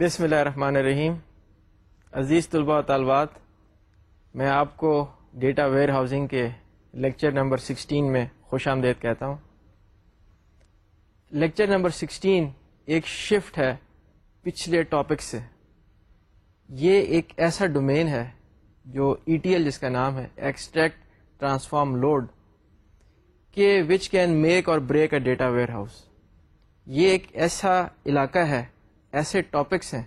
بسم اللہ الرحمن الرحیم۔ عزیز طلباء و طالبات، میں آپ کو ڈیٹا ویئر ہاؤسنگ کے لیکچر نمبر سکسٹین میں خوش آمدید کہتا ہوں۔ لیکچر نمبر سکسٹین ایک شفٹ ہے پچھلے ٹاپک سے۔ یہ ایک ایسا ڈومین ہے جو ای ٹی ایل جس کا نام ہے، ایکسٹریکٹ ٹرانسفارم لوڈ کہ which can make or break a data warehouse. یہ ایک ایسا علاقہ ہے ایسے ٹاپکس ہیں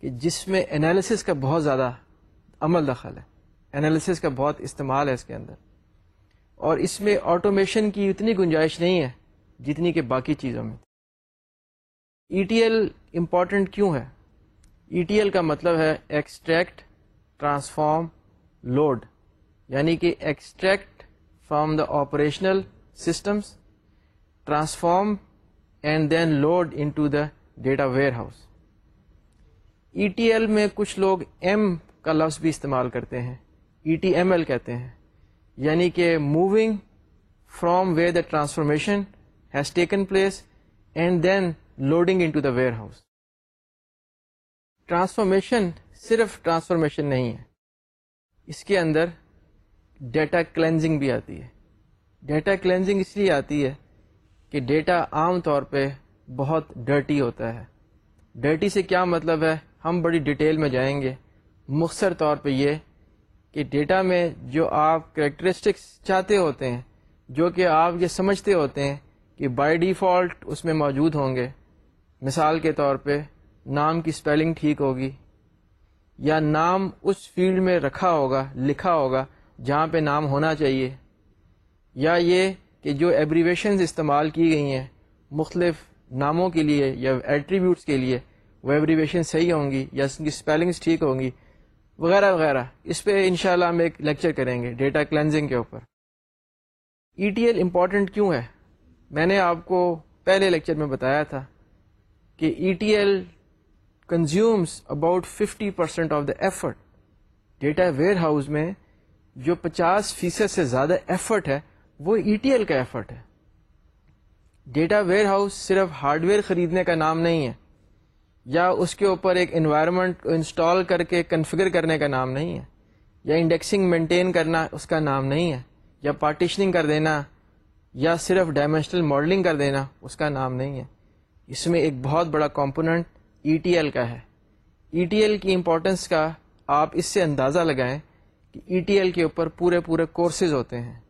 کہ جس میں انالیسس کا بہت زیادہ عمل دخل ہے۔ انالیسس کا بہت استعمال ہے اس کے اندر۔ اور اس میں آٹومیشن کی اتنی گنجائش نہیں ہے جتنی کہ باقی چیزوں میں۔ ای ٹی ایل امپورٹنٹ کیوں ہے؟ ای ٹی ایل کا مطلب ہے ایکسٹریکٹ ٹرانسفارم لوڈ یعنی کہ extract from the operational systems transform and then load into the data warehouse. E T L میں کچھ لوگ ایم کا لفظ بھی استعمال کرتے ہیں۔ ای ٹی ایم ایل کہتے ہیں۔ یعنی کہ moving from where the transformation has taken place and then loading into the warehouse. Transformation صرف ٹرانسفارمیشن نہیں ہے۔ اس کے اندر ڈیٹا کلینزنگ بھی آتی ہے۔ ڈیٹا کلینزنگ اس لیے آتی ہے کہ ڈیٹا عام طور پہ بہت ڈرٹی ہوتا ہے۔ ڈرٹی سے کیا مطلب ہے؟ ہم بڑی ڈیٹیل میں جائیں گے۔ مختصر طور پہ یہ کہ ڈیٹا میں جو آپ کریکٹرسٹکس چاہتے ہوتے ہیں، جو کہ آپ یہ سمجھتے ہوتے ہیں کہ بائی ڈیفالٹ اس میں موجود ہوں گے۔ مثال کے طور پہ، نام کی اسپیلنگ ٹھیک ہوگی یا نام اس فیلڈ میں رکھا ہوگا، لکھا ہوگا جہاں پہ نام ہونا چاہیے۔ یا یہ کہ جو ایبریویشنز استعمال کی گئی ہیں، مختلف ناموں کے لیے یا ایٹریبیوٹس کے لیے وہ ایبریویشن صحیح ہوں گی یا اس کی اسپیلنگس ٹھیک ہوں گی، وغیرہ وغیرہ۔ اس پہ انشاءاللہ ہم ایک لیکچر کریں گے ڈیٹا کلینزنگ کے اوپر۔ ای ٹی ایل امپورٹنٹ کیوں ہے؟ میں نے آپ کو پہلے لیکچر میں بتایا تھا کہ E T L consumes about fifty percent of the effort data warehouse میں جو پچاس فیصد سے زیادہ ایفرٹ ہے، وہ ای ٹی ایل کا ایفرٹ ہے۔ ڈیٹا ویئر ہاؤس صرف ہارڈ ویئر خریدنے کا نام نہیں ہے، یا اس کے اوپر ایک انوائرمنٹ کو انسٹال کر کے کنفگر کرنے کا نام نہیں ہے، یا انڈیکسنگ مینٹین کرنا اس کا نام نہیں ہے، یا پارٹیشننگ کر دینا، یا صرف ڈائمینشنل ماڈلنگ کر دینا اس کا نام نہیں ہے۔ اس میں ایک بہت بڑا کمپوننٹ ای ٹی ایل کا ہے۔ ای ٹی ایل کی امپورٹنس کا آپ اس سے اندازہ لگائیں کہ ای ٹی ایل کے اوپر پورے پورے کورسز ہوتے ہیں۔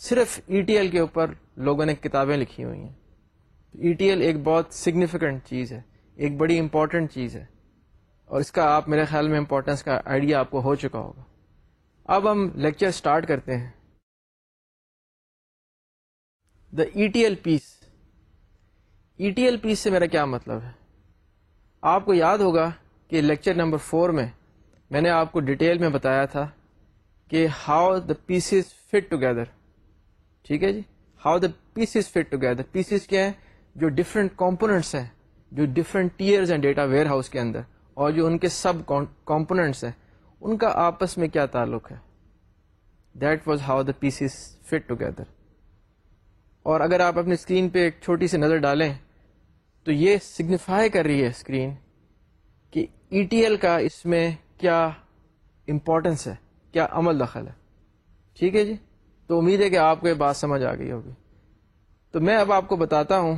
صرف ای ٹی ایل کے اوپر لوگوں نے کتابیں لکھی ہوئی ہیں۔ ای ٹی ایل ایک بہت سگنیفیکنٹ چیز ہے، ایک بڑی امپورٹنٹ چیز ہے۔ اور اس کا آپ میرے خیال میں امپورٹنس کا آئیڈیا آپ کو ہو چکا ہوگا۔ اب ہم لیکچر اسٹارٹ کرتے ہیں۔ The E T L piece E T L piece سے میرا کیا مطلب ہے؟ آپ کو یاد ہوگا کہ لیکچر نمبر فور میں میں نے آپ کو ڈیٹیل میں بتایا تھا کہ how the pieces fit together ٹھیک ہے جی؟ How the pieces fit together pieces کیا ہیں جو ڈفرینٹ کمپوننٹس ہیں جو ڈفرینٹ ٹیئرز ہیں ڈیٹا ویئر ہاؤس کے اندر اور جو ان کے سب کمپوننٹس ہیں ان کا آپس میں کیا تعلق ہے that was how the pieces fit together اور اگر آپ اپنی اسکرین پہ ایک چھوٹی سی نظر ڈالیں تو یہ سگنیفائی کر رہی ہے اسکرین کہ ای ٹی ایل کا اس میں کیا امپورٹنس ہے کیا عمل دخل ہے ٹھیک ہے جی تو امید ہے کہ آپ کو یہ بات سمجھ آ گئی ہوگی تو میں اب آپ کو بتاتا ہوں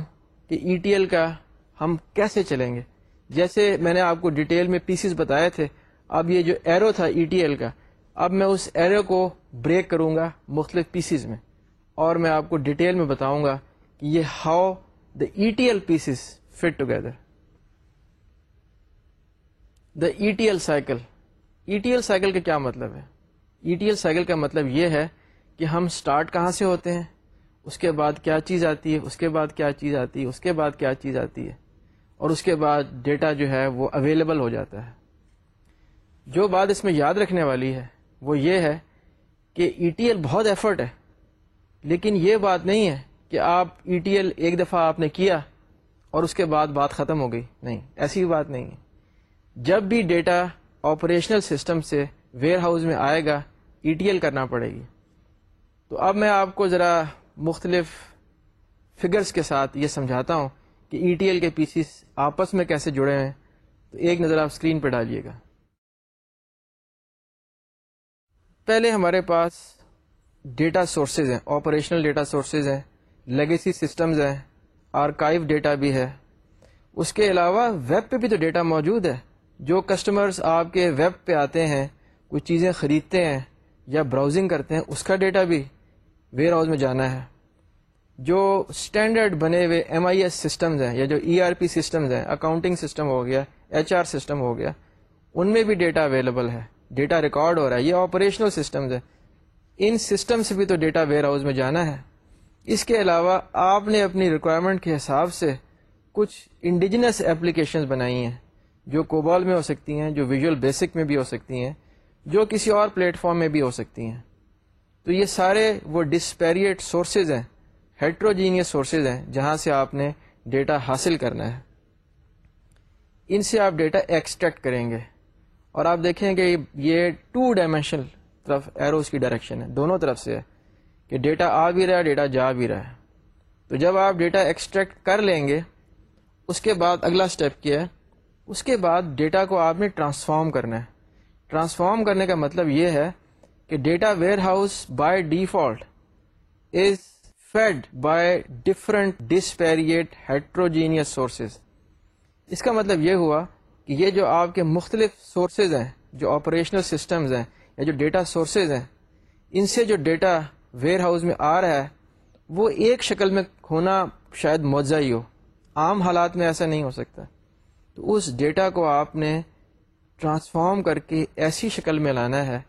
کہ ای ٹی ایل کا ہم کیسے چلیں گے۔ جیسے میں نے آپ کو ڈیٹیل میں پیسز بتائے تھے، اب یہ جو ایرو تھا ای ٹی ایل کا، اب میں اس ایرو کو بریک کروں گا مختلف پیسز میں۔ اور میں آپ کو ڈیٹیل میں بتاؤں گا کہ یہ how the E T L pieces fit together the E T L cycle E T L cycle کا کیا مطلب ہے؟ ای ٹی ایل سائیکل کا مطلب یہ ہے کہ ہم سٹارٹ کہاں سے ہوتے ہیں؟ اس کے بعد کیا چیز آتی ہے؟ اس کے بعد کیا چیز آتی ہے؟ اس کے بعد کیا چیز آتی ہے؟ اور اس کے بعد ڈیٹا جو ہے وہ اویلیبل ہو جاتا ہے۔ جو بات اس میں یاد رکھنے والی ہے، وہ یہ ہے کہ ای ٹی ایل بہت ایفرٹ ہے۔ لیکن یہ بات نہیں ہے کہ آپ ای ٹی ایل ایک دفعہ آپ نے کیا اور اس کے بعد بات ختم ہو گئی۔ نہیں، ایسی بات نہیں ہے۔ جب بھی ڈیٹا آپریشنل سسٹم سے ویئر ہاؤس میں آئے گا ای ٹی ایل کرنا پڑے گی۔ تو اب میں آپ کو ذرا مختلف فگرز کے ساتھ یہ سمجھاتا ہوں کہ ای ٹی ایل کے پیسز آپس میں کیسے جڑے ہیں، تو ایک نظر آپ اسکرین پہ ڈالیے گا۔ پہلے ہمارے پاس ڈیٹا سورسز ہیں آپریشنل ڈیٹا سورسز ہیں لیگیسی سسٹمز ہیں آرکائیو ڈیٹا بھی ہے۔ اس کے علاوہ ویب پہ بھی تو ڈیٹا موجود ہے۔ جو کسٹمرز آپ کے ویب پہ آتے ہیں کوئی چیزیں خریدتے ہیں یا براؤزنگ کرتے ہیں، اس کا ڈیٹا بھی۔ ویئر ہاؤس میں جانا ہے۔ جو اسٹینڈرڈ بنے ہوئے ایم آئی ایس سسٹمز ہیں یا جو ای آر پی سسٹمز ہیں اکاؤنٹنگ سسٹم ہو گیا ایچ آر سسٹم ہو گیا، ان میں بھی ڈیٹا اویلیبل ہے۔ ڈیٹا ریکارڈ ہو رہا ہے، یہ آپریشنل سسٹمز ہیں۔ ان سسٹم سے بھی تو ڈیٹا ویئر ہاؤس میں جانا ہے۔ اس کے علاوہ آپ نے اپنی ریکوائرمنٹ کے حساب سے کچھ انڈیجنس اپلیکیشنز بنائی ہیں، جو کوبال میں ہو سکتی ہیں، جو ویژول بیسک میں بھی ہو سکتی ہیں، جو کسی اور پلیٹ فارم میں بھی ہو سکتی ہیں۔ تو یہ سارے وہ ڈسپیریٹ سورسز ہیں ہیٹروجینیس سورسز ہیں، جہاں سے آپ نے ڈیٹا حاصل کرنا ہے۔ ان سے آپ ڈیٹا ایکسٹریکٹ کریں گے اور آپ دیکھیں کہ یہ ٹو ڈائمینشنل طرف ایروز کی ڈائریکشن ہے، دونوں طرف سے ہے کہ ڈیٹا آ بھی رہا ہے ڈیٹا جا بھی رہا ہے۔ تو جب آپ ڈیٹا ایکسٹریکٹ کر لیں گے، اس کے بعد اگلا اسٹیپ کیا ہے، اس کے بعد ڈیٹا کو آپ نے ٹرانسفارم کرنا ہے۔ ٹرانسفارم کرنے کا مطلب یہ ہے کہ data warehouse by default is fed by different disparate heterogeneous sources اس کا مطلب یہ ہوا کہ یہ جو آپ کے مختلف سورسز ہیں، جو آپریشنل سسٹمز ہیں، یا جو ڈیٹا سورسز ہیں، ان سے جو ڈیٹا ویئر ہاؤس میں آ رہا ہے، وہ ایک شکل میں ہونا شاید موضاء ہی ہو۔ عام حالات میں ایسا نہیں ہو سکتا۔ تو اس ڈیٹا کو آپ نے ٹرانسفارم کر کے ایسی شکل میں لانا ہے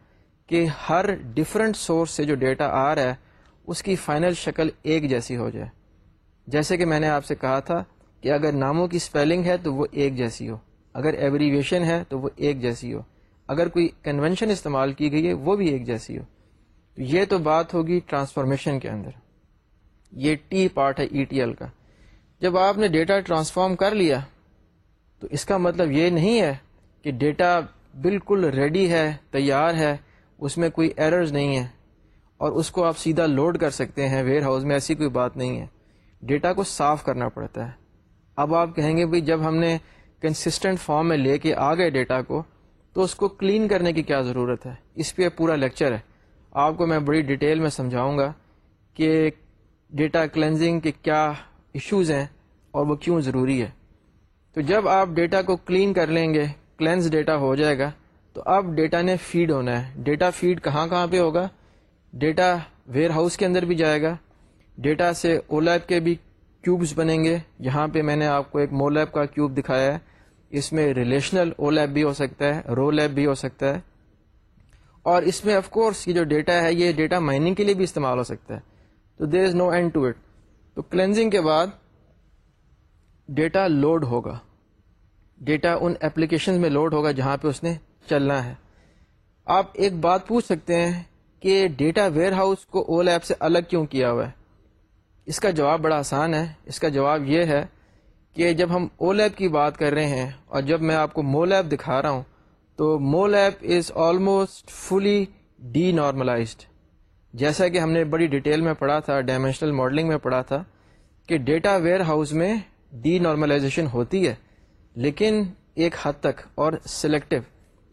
کہ ہر ڈفرینٹ سورس سے جو ڈیٹا آ رہا ہے، اس کی فائنل شکل ایک جیسی ہو جائے۔ جیسے کہ میں نے آپ سے کہا تھا کہ اگر ناموں کی اسپیلنگ ہے تو وہ ایک جیسی ہو۔ اگر ایوریویشن ہے تو وہ ایک جیسی ہو۔ اگر کوئی کنونشن استعمال کی گئی ہے، وہ بھی ایک جیسی ہو۔ تو یہ تو بات ہوگی ٹرانسفارمیشن کے اندر۔ یہ ٹی پارٹ ہے ای ٹی ایل کا۔ جب آپ نے ڈیٹا ٹرانسفارم کر لیا، تو اس کا مطلب یہ نہیں ہے کہ ڈیٹا بالکل ریڈی ہے، تیار ہے۔ اس میں کوئی ایررز نہیں ہے اور اس کو آپ سیدھا لوڈ کر سکتے ہیں ویئر ہاؤس میں، ایسی کوئی بات نہیں ہے۔ ڈیٹا کو صاف کرنا پڑتا ہے۔ اب آپ کہیں گے بھائی جب ہم نے کنسسٹنٹ فارم میں لے کے آ گئے ڈیٹا کو، تو اس کو کلین کرنے کی کیا ضرورت ہے؟ اس پہ پورا لیکچر ہے۔ آپ کو میں بڑی ڈیٹیل میں سمجھاؤں گا کہ ڈیٹا کلینزنگ کے کیا ایشوز ہیں اور وہ کیوں ضروری ہے۔ تو جب آپ ڈیٹا کو کلین کر لیں گے کلینز ڈیٹا ہو جائے گا۔ تو اب ڈیٹا نے فیڈ ہونا ہے۔ ڈیٹا فیڈ کہاں کہاں پہ ہوگا؟ ڈیٹا ویئر ہاؤس کے اندر بھی جائے گا۔ ڈیٹا سے اولیب کے بھی کیوبز بنیں گے۔ یہاں پہ میں نے آپ کو ایک مولیب کا کیوب دکھایا ہے۔ اس میں ریلیشنل او لیب بھی ہو سکتا ہے، رو لیب بھی ہو سکتا ہے۔ اور اس میں آف کورس یہ جو ڈیٹا ہے، یہ ڈیٹا مائننگ کے لیے بھی استعمال ہو سکتا ہے۔ تو there is no end to it تو کلینزنگ کے بعد ڈیٹا لوڈ ہوگا۔ ڈیٹا ان ایپلیکیشن میں لوڈ ہوگا جہاں پہ اس نے چلنا ہے۔ آپ ایک بات پوچھ سکتے ہیں کہ ڈیٹا ویئر ہاؤس کو او لیب سے الگ کیوں کیا ہوا ہے؟ اس کا جواب بڑا آسان ہے۔ اس کا جواب یہ ہے کہ جب ہم او لیب کی بات کر رہے ہیں اور جب میں آپ کو مو لیب دکھا رہا ہوں تو MOLAP is almost fully denormalized جیسا کہ ہم نے بڑی ڈیٹیل میں پڑھا تھا ڈائمینشنل ماڈلنگ میں پڑھا تھا کہ ڈیٹا ویئر ہاؤس میں ڈی نارملائزیشن ہوتی ہے، لیکن ایک حد تک اور سلیکٹو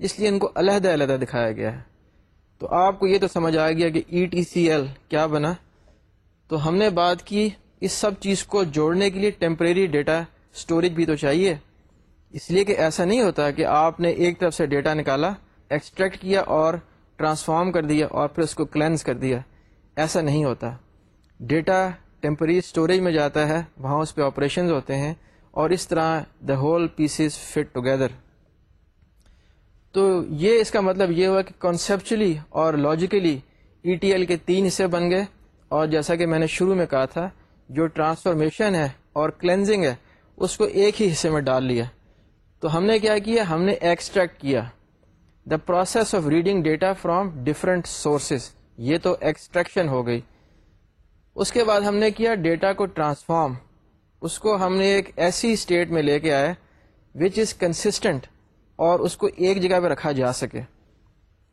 اس لیے ان کو علیحدہ علیحدہ دکھایا گیا ہے۔ تو آپ کو یہ تو سمجھ آ گیا کہ ای ٹی سی ایل کیا بنا۔ تو ہم نے بات کی، اس سب چیز کو جوڑنے کے لیے ٹیمپریری ڈیٹا اسٹوریج بھی تو چاہیے۔ اس لیے کہ ایسا نہیں ہوتا کہ آپ نے ایک طرف سے ڈیٹا نکالا ایکسٹریکٹ کیا اور ٹرانسفارم کر دیا اور پھر اس کو کلینس کر دیا۔ ایسا نہیں ہوتا۔ ڈیٹا ٹیمپری اسٹوریج میں جاتا ہے، وہاں اس پہ آپریشنز ہوتے ہیں اور اس طرح the whole pieces fit together تو یہ اس کا مطلب یہ ہوا کہ کانسیپچلی اور لاجیکلی ای ٹی ایل کے تین حصے بن گئے اور جیسا کہ میں نے شروع میں کہا تھا، جو ٹرانسفارمیشن ہے اور کلینزنگ ہے، اس کو ایک ہی حصے میں ڈال لیا۔ تو ہم نے کیا کیا؟ ہم نے ایکسٹریکٹ کیا۔ The process of reading data from different sources یہ تو ایکسٹریکشن ہو گئی۔ اس کے بعد ہم نے کیا ڈیٹا کو ٹرانسفارم اس کو ہم نے ایک ایسی اسٹیٹ میں لے کے آئے وچ از کنسسٹنٹ اور اس کو ایک جگہ پہ رکھا جا سکے۔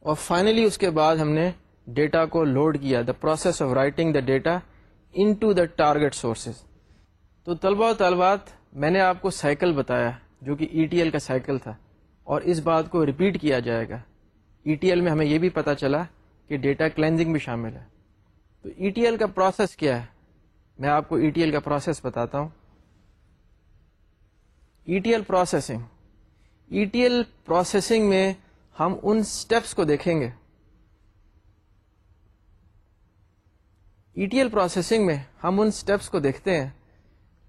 اور فائنلی اس کے بعد ہم نے ڈیٹا کو لوڈ کیا the process of writing the data into the target sources تو طلبہ و طالبات، میں نے آپ کو سائیکل بتایا، جو کہ ای ٹی ایل کا سائیکل تھا۔ اور اس بات کو ریپیٹ کیا جائے گا۔ ای ٹی ایل میں ہمیں یہ بھی پتا چلا کہ ڈیٹا کلینزنگ بھی شامل ہے۔ تو ای ٹی ایل کا پروسیس کیا ہے؟ میں آپ کو ای ٹی ایل کا پروسیس بتاتا ہوں۔ E T L processing E T L processing میں ہم ان اسٹیپس کو دیکھیں گے۔ ای ٹی ایل پروسیسنگ میں ہم ان اسٹیپس کو دیکھتے ہیں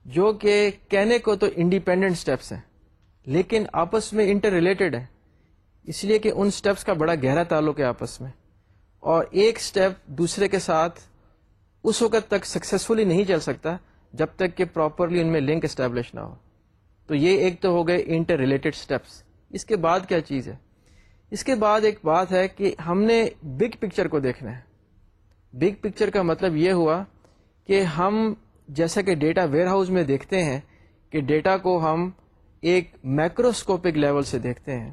جو کہ کہنے کو تو انڈیپینڈنٹ اسٹیپس ہیں، لیکن آپس میں انٹر ریلیٹڈ ہیں۔ اس لیے کہ ان اسٹیپس کا بڑا گہرا تعلق ہے آپس میں۔ اور ایک اسٹیپ دوسرے کے ساتھ اس وقت تک سکسیزفلی نہیں چل سکتا جب تک کہ پراپرلی ان میں لنک اسٹیبلش نہ ہو۔ تو یہ ایک تو ہو گئے انٹر ریلیٹڈ اسٹیپس اس کے بعد کیا چیز ہے؟ اس کے بعد ایک بات ہے کہ ہم نے بگ پکچر کو دیکھنا ہے. بگ پکچر کا مطلب یہ ہوا کہ ہم جیسا کہ ڈیٹا ویئر ہاؤس میں دیکھتے ہیں کہ ڈیٹا کو ہم ایک مائکروسکوپک لیول سے دیکھتے ہیں.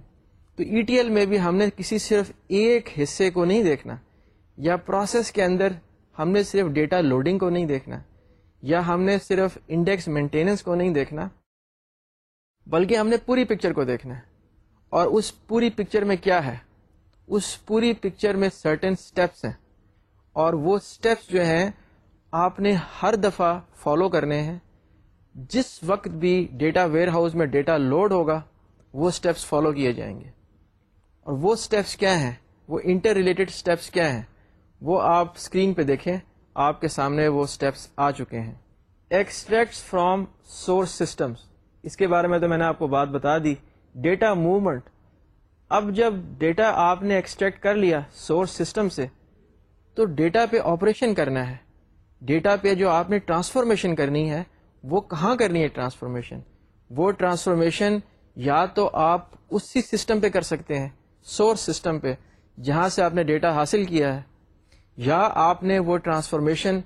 تو ای ٹی ایل میں بھی ہم نے کسی صرف ایک حصے کو نہیں دیکھنا. یا پروسیس کے اندر ہم نے صرف ڈیٹا لوڈنگ کو نہیں دیکھنا. یا ہم نے صرف انڈیکس مینٹیننس کو نہیں دیکھنا. بلکہ ہم نے پوری پکچر کو دیکھنا ہے۔ اور اس پوری پکچر میں کیا ہے؟ اس پوری پکچر میں سرٹن سٹیپس ہیں۔ اور وہ سٹیپس جو ہیں، آپ نے ہر دفعہ فالو کرنے ہیں۔ جس وقت بھی ڈیٹا ویئر ہاؤس میں ڈیٹا لوڈ ہوگا، وہ سٹیپس فالو کیے جائیں گے۔ اور وہ سٹیپس کیا ہیں؟ وہ انٹر ریلیٹڈ سٹیپس کیا ہیں؟ وہ آپ اسکرین پہ دیکھیں، آپ کے سامنے وہ سٹیپس آ چکے ہیں۔ ایکسٹریکٹس فرام سورس سسٹمس اس کے بارے میں تو میں نے آپ کو بات بتا دی۔ ڈیٹا موومنٹ اب جب ڈیٹا آپ نے ایکسٹریکٹ کر لیا سورس سسٹم سے، تو ڈیٹا پہ آپریشن کرنا ہے۔ ڈیٹا پہ جو آپ نے ٹرانسفارمیشن کرنی ہے، وہ کہاں کرنی ہے ٹرانسفارمیشن وہ ٹرانسفارمیشن یا تو آپ اسی سسٹم پہ کر سکتے ہیں سورس سسٹم پہ، جہاں سے آپ نے ڈیٹا حاصل کیا ہے۔ یا آپ نے وہ transformation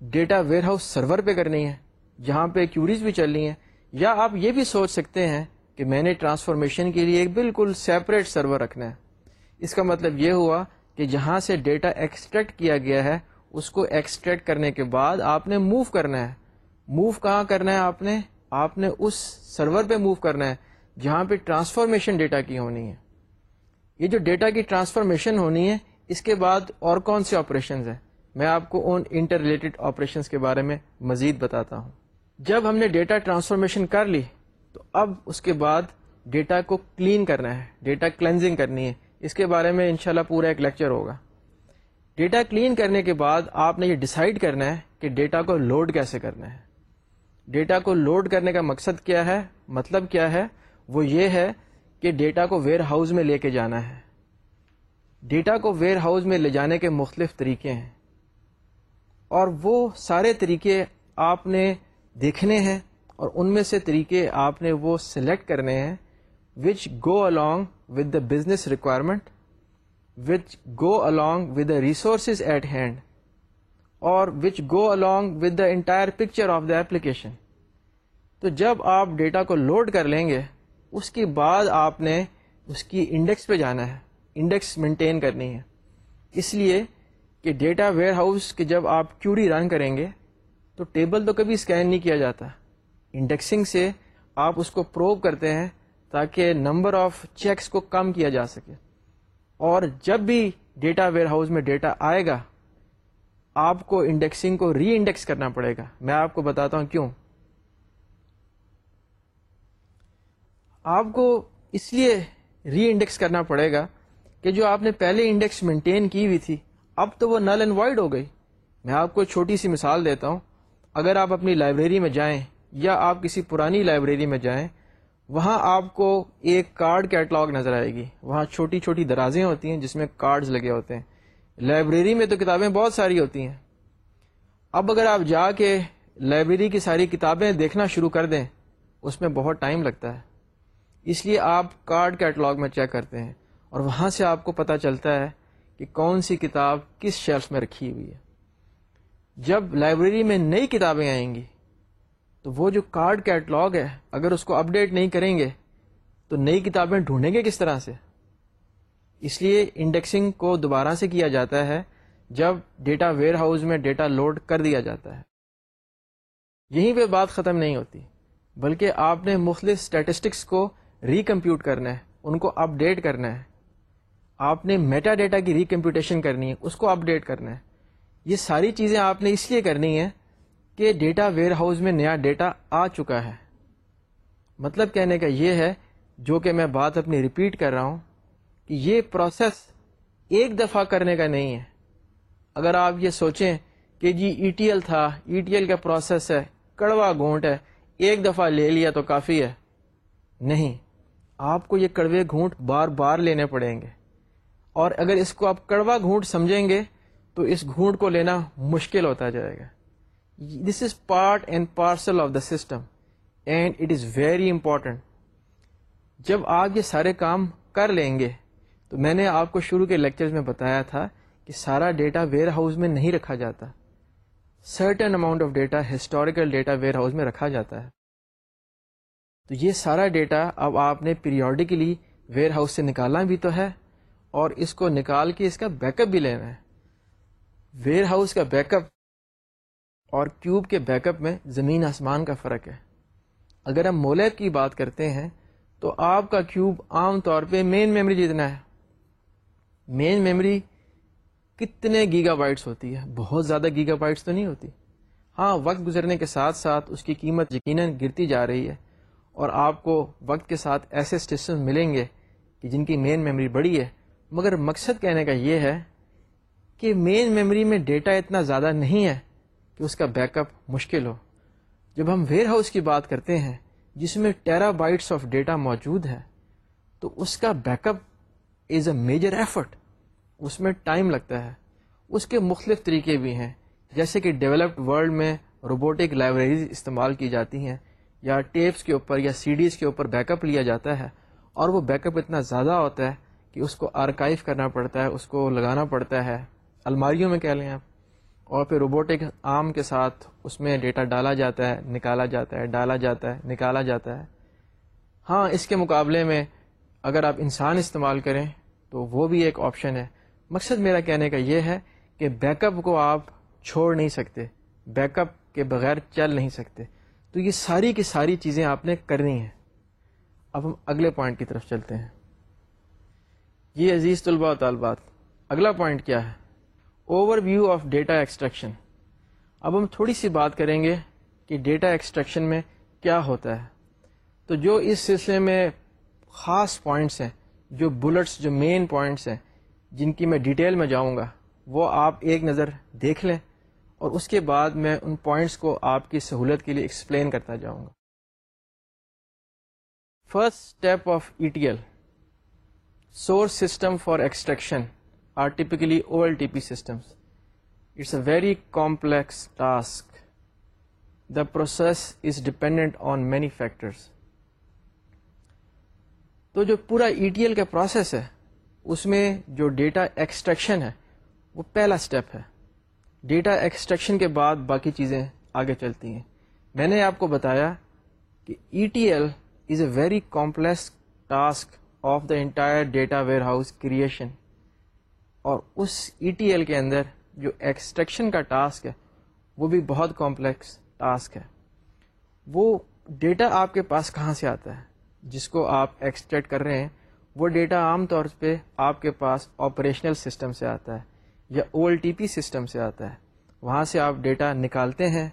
data warehouse server پہ کرنی ہے، جہاں پہ کیوریز بھی چلنی ہے یا آپ یہ بھی سوچ سکتے ہیں کہ میں نے ٹرانسفارمیشن کے لیے ایک بالکل سیپریٹ سرور رکھنا ہے۔ اس کا مطلب یہ ہوا کہ جہاں سے ڈیٹا ایکسٹریکٹ کیا گیا ہے، اس کو ایکسٹریکٹ کرنے کے بعد آپ نے موو کرنا ہے۔ موو کہاں کرنا ہے آپ نے؟ آپ نے اس سرور پہ موو کرنا ہے جہاں پہ ٹرانسفارمیشن ڈیٹا کی ہونی ہے۔ یہ جو ڈیٹا کی ٹرانسفارمیشن ہونی ہے، اس کے بعد اور کون سے آپریشنز ہیں؟ میں آپ کو ان انٹر ریلیٹڈ آپریشنس کے بارے میں مزید بتاتا ہوں۔ جب ہم نے ڈیٹا ٹرانسفارمیشن کر لی، تو اب اس کے بعد ڈیٹا کو کلین کرنا ہے، ڈیٹا کلینزنگ کرنی ہے۔ اس کے بارے میں انشاءاللہ پورا ایک لیکچر ہوگا۔ ڈیٹا کلین کرنے کے بعد آپ نے یہ ڈیسائیڈ کرنا ہے کہ ڈیٹا کو لوڈ کیسے کرنا ہے۔ ڈیٹا کو لوڈ کرنے کا مقصد کیا ہے؟ مطلب کیا ہے؟ وہ یہ ہے کہ ڈیٹا کو ویئر ہاؤس میں لے کے جانا ہے۔ ڈیٹا کو ویئر ہاؤس میں لے جانے کے مختلف طریقے ہیں۔ اور وہ سارے طریقے آپ نے دیکھنے ہیں اور ان میں سے طریقے آپ نے وہ سلیکٹ کرنے ہیں which go along with the business requirement which go along with the resources at hand اور which go along with the entire picture of the application تو جب آپ ڈیٹا کو لوڈ کر لیں گے، اس کے بعد آپ نے اس کی انڈیکس پہ جانا ہے انڈیکس مینٹین کرنی ہے۔ اس لیے کہ ڈیٹا ویئر ہاؤس کے جب آپ کیوری رن کریں گے تو ٹیبل تو کبھی اسکین نہیں کیا جاتا۔ انڈیکسنگ سے آپ اس کو پروو کرتے ہیں تاکہ نمبر آف چیکس کو کم کیا جا سکے۔ اور جب بھی ڈیٹا ویئر ہاؤس میں ڈیٹا آئے گا، آپ کو انڈیکسنگ کو ری انڈیکس کرنا پڑے گا۔ میں آپ کو بتاتا ہوں کیوں۔ آپ کو اس لیے ری انڈیکس کرنا پڑے گا کہ جو آپ نے پہلے انڈیکس مینٹین کی ہوئی تھی، اب تو وہ نل اینڈ وائڈ ہو گئی۔ میں آپ کو چھوٹی سی مثال دیتا ہوں۔ اگر آپ اپنی لائبریری میں جائیں یا آپ کسی پرانی لائبریری میں جائیں، وہاں آپ کو ایک کارڈ کیٹلاگ نظر آئے گی۔ وہاں چھوٹی چھوٹی درازیں ہوتی ہیں جس میں کارڈز لگے ہوتے ہیں۔ لائبریری میں تو کتابیں بہت ساری ہوتی ہیں۔ اب اگر آپ جا کے لائبریری کی ساری کتابیں دیکھنا شروع کر دیں، اس میں بہت ٹائم لگتا ہے۔ اس لیے آپ کارڈ کیٹلاگ میں چیک کرتے ہیں اور وہاں سے آپ کو پتہ چلتا ہے کہ کون سی کتاب کس شیلف میں رکھی ہوئی ہے۔ جب لائبریری میں نئی کتابیں آئیں گی، تو وہ جو کارڈ کیٹلاگ ہے، اگر اس کو اپڈیٹ نہیں کریں گے، تو نئی کتابیں ڈھونڈیں گے کس طرح سے؟ اس لیے انڈیکسنگ کو دوبارہ سے کیا جاتا ہے جب ڈیٹا ویئر ہاؤس میں ڈیٹا لوڈ کر دیا جاتا ہے۔ یہیں پہ بات ختم نہیں ہوتی، بلکہ آپ نے مختلف اسٹیٹسٹکس کو ریکمپیوٹ کرنا ہے، ان کو اپ ڈیٹ کرنا ہے۔ آپ نے میٹا ڈیٹا کی ریکمپیوٹیشن کرنی ہے، اس کو اپ ڈیٹ کرنا ہے۔ یہ ساری چیزیں آپ نے اس لیے کرنی ہے کہ ڈیٹا ویئر ہاؤس میں نیا ڈیٹا آ چکا ہے۔ مطلب کہنے کا یہ ہے، جو کہ میں بات اپنی ریپیٹ کر رہا ہوں، کہ یہ پروسیس ایک دفعہ کرنے کا نہیں ہے۔ اگر آپ یہ سوچیں کہ جی ای ٹی ایل تھا ای ٹی ایل کا پروسیس ہے، کڑوا گھونٹ ہے، ایک دفعہ لے لیا تو کافی ہے۔ نہیں، آپ کو یہ کڑوے گھونٹ بار بار لینے پڑیں گے۔ اور اگر اس کو آپ کڑوا گھونٹ سمجھیں گے تو اس گھونٹ کو لینا مشکل ہوتا جائے گا۔ This is part and parcel of the system and it is very important جب آپ یہ سارے کام کر لیں گے، تو میں نے آپ کو شروع کے لیکچر میں بتایا تھا کہ سارا ڈیٹا ویئر ہاؤس میں نہیں رکھا جاتا۔ Certain amount of data historical data warehouse میں رکھا جاتا ہے۔ تو یہ سارا ڈیٹا اب آپ نے پیریوڈیکلی ویئر ہاؤس سے نکالنا بھی تو ہے اور اس کو نکال کے اس کا بیک اپ بھی لینا ہے۔ ویئر ہاؤس کا بیک اپ اور کیوب کے بیک اپ میں زمین آسمان کا فرق ہے۔ اگر ہم مولیب کی بات کرتے ہیں، تو آپ کا کیوب عام طور پہ مین میموری جتنا ہے۔ مین میموری کتنے گیگا بائٹس ہوتی ہے؟ بہت زیادہ گیگا بائٹس تو نہیں ہوتی۔ ہاں وقت گزرنے کے ساتھ ساتھ اس کی قیمت یقیناً گرتی جا رہی ہے۔ اور آپ کو وقت کے ساتھ ایسے اسٹیشن ملیں گے کہ جن کی مین میموری بڑی ہے۔ مگر مقصد کہنے کا یہ ہے کہ مین میموری میں ڈیٹا اتنا زیادہ نہیں ہے کہ اس کا بیک اپ مشکل ہو۔ جب ہم ویئر ہاؤس کی بات کرتے ہیں، جس میں ٹیرا بائٹس آف ڈیٹا موجود ہے، تو اس کا backup is a major effort اس میں ٹائم لگتا ہے۔ اس کے مختلف طریقے بھی ہیں۔ جیسے کہ ڈیولپڈ ورلڈ میں روبوٹک لائبریریز استعمال کی جاتی ہیں، یا ٹیپس کے اوپر یا سی ڈیز کے اوپر بیک اپ لیا جاتا ہے۔ اور وہ بیک اپ اتنا زیادہ ہوتا ہے کہ اس کو آرکائیو کرنا پڑتا ہے، اس کو لگانا پڑتا ہے۔ الماریوں میں کہہ لیں آپ، اور پھر روبوٹک آم کے ساتھ اس میں ڈیٹا ڈالا جاتا ہے، نکالا جاتا ہے، ڈالا جاتا ہے، نکالا جاتا ہے۔ ہاں اس کے مقابلے میں اگر آپ انسان استعمال کریں تو وہ بھی ایک آپشن ہے۔ مقصد میرا کہنے کا یہ ہے کہ بیک اپ کو آپ چھوڑ نہیں سکتے بیک اپ کے بغیر چل نہیں سکتے۔ تو یہ ساری کی ساری چیزیں آپ نے کرنی ہیں۔ اب ہم اگلے پوائنٹ کی طرف چلتے ہیں۔ یہ عزیز طلباء و طالبات، اگلا پوائنٹ کیا ہے؟ Overview of data extraction اب ہم تھوڑی سی بات کریں گے کہ ڈیٹا ایکسٹریکشن میں کیا ہوتا ہے۔ تو جو اس سلسلے میں خاص پوائنٹس ہیں، جو بلٹس جو مین پوائنٹس ہیں، جن کی میں ڈیٹیل میں جاؤں گا، وہ آپ ایک نظر دیکھ لیں اور اس کے بعد میں ان پوائنٹس کو آپ کی سہولت کے لیے ایکسپلین کرتا جاؤں گا۔ First step of E T L source system for extraction are typically O L T P systems it's a very complex task the process is dependent on many factors تو جو پورا ای ٹی ایل کا process ہے، اس میں جو data extraction ہے، وہ پہلا اسٹیپ ہے۔ ڈیٹا ایکسٹریکشن کے بعد باقی چیزیں آگے چلتی ہیں۔ میں نے آپ کو بتایا کہ E T L is a very complex task of the entire data warehouse creation اور اس ای ٹی ایل کے اندر جو ایکسٹریکشن کا ٹاسک ہے، وہ بھی بہت کمپلیکس ٹاسک ہے۔ وہ ڈیٹا آپ کے پاس کہاں سے آتا ہے؟ جس کو آپ ایکسٹریکٹ کر رہے ہیں، وہ ڈیٹا عام طور پہ آپ کے پاس آپریشنل سسٹم سے آتا ہے یا O L T P system سے آتا ہے۔ وہاں سے آپ ڈیٹا نکالتے ہیں،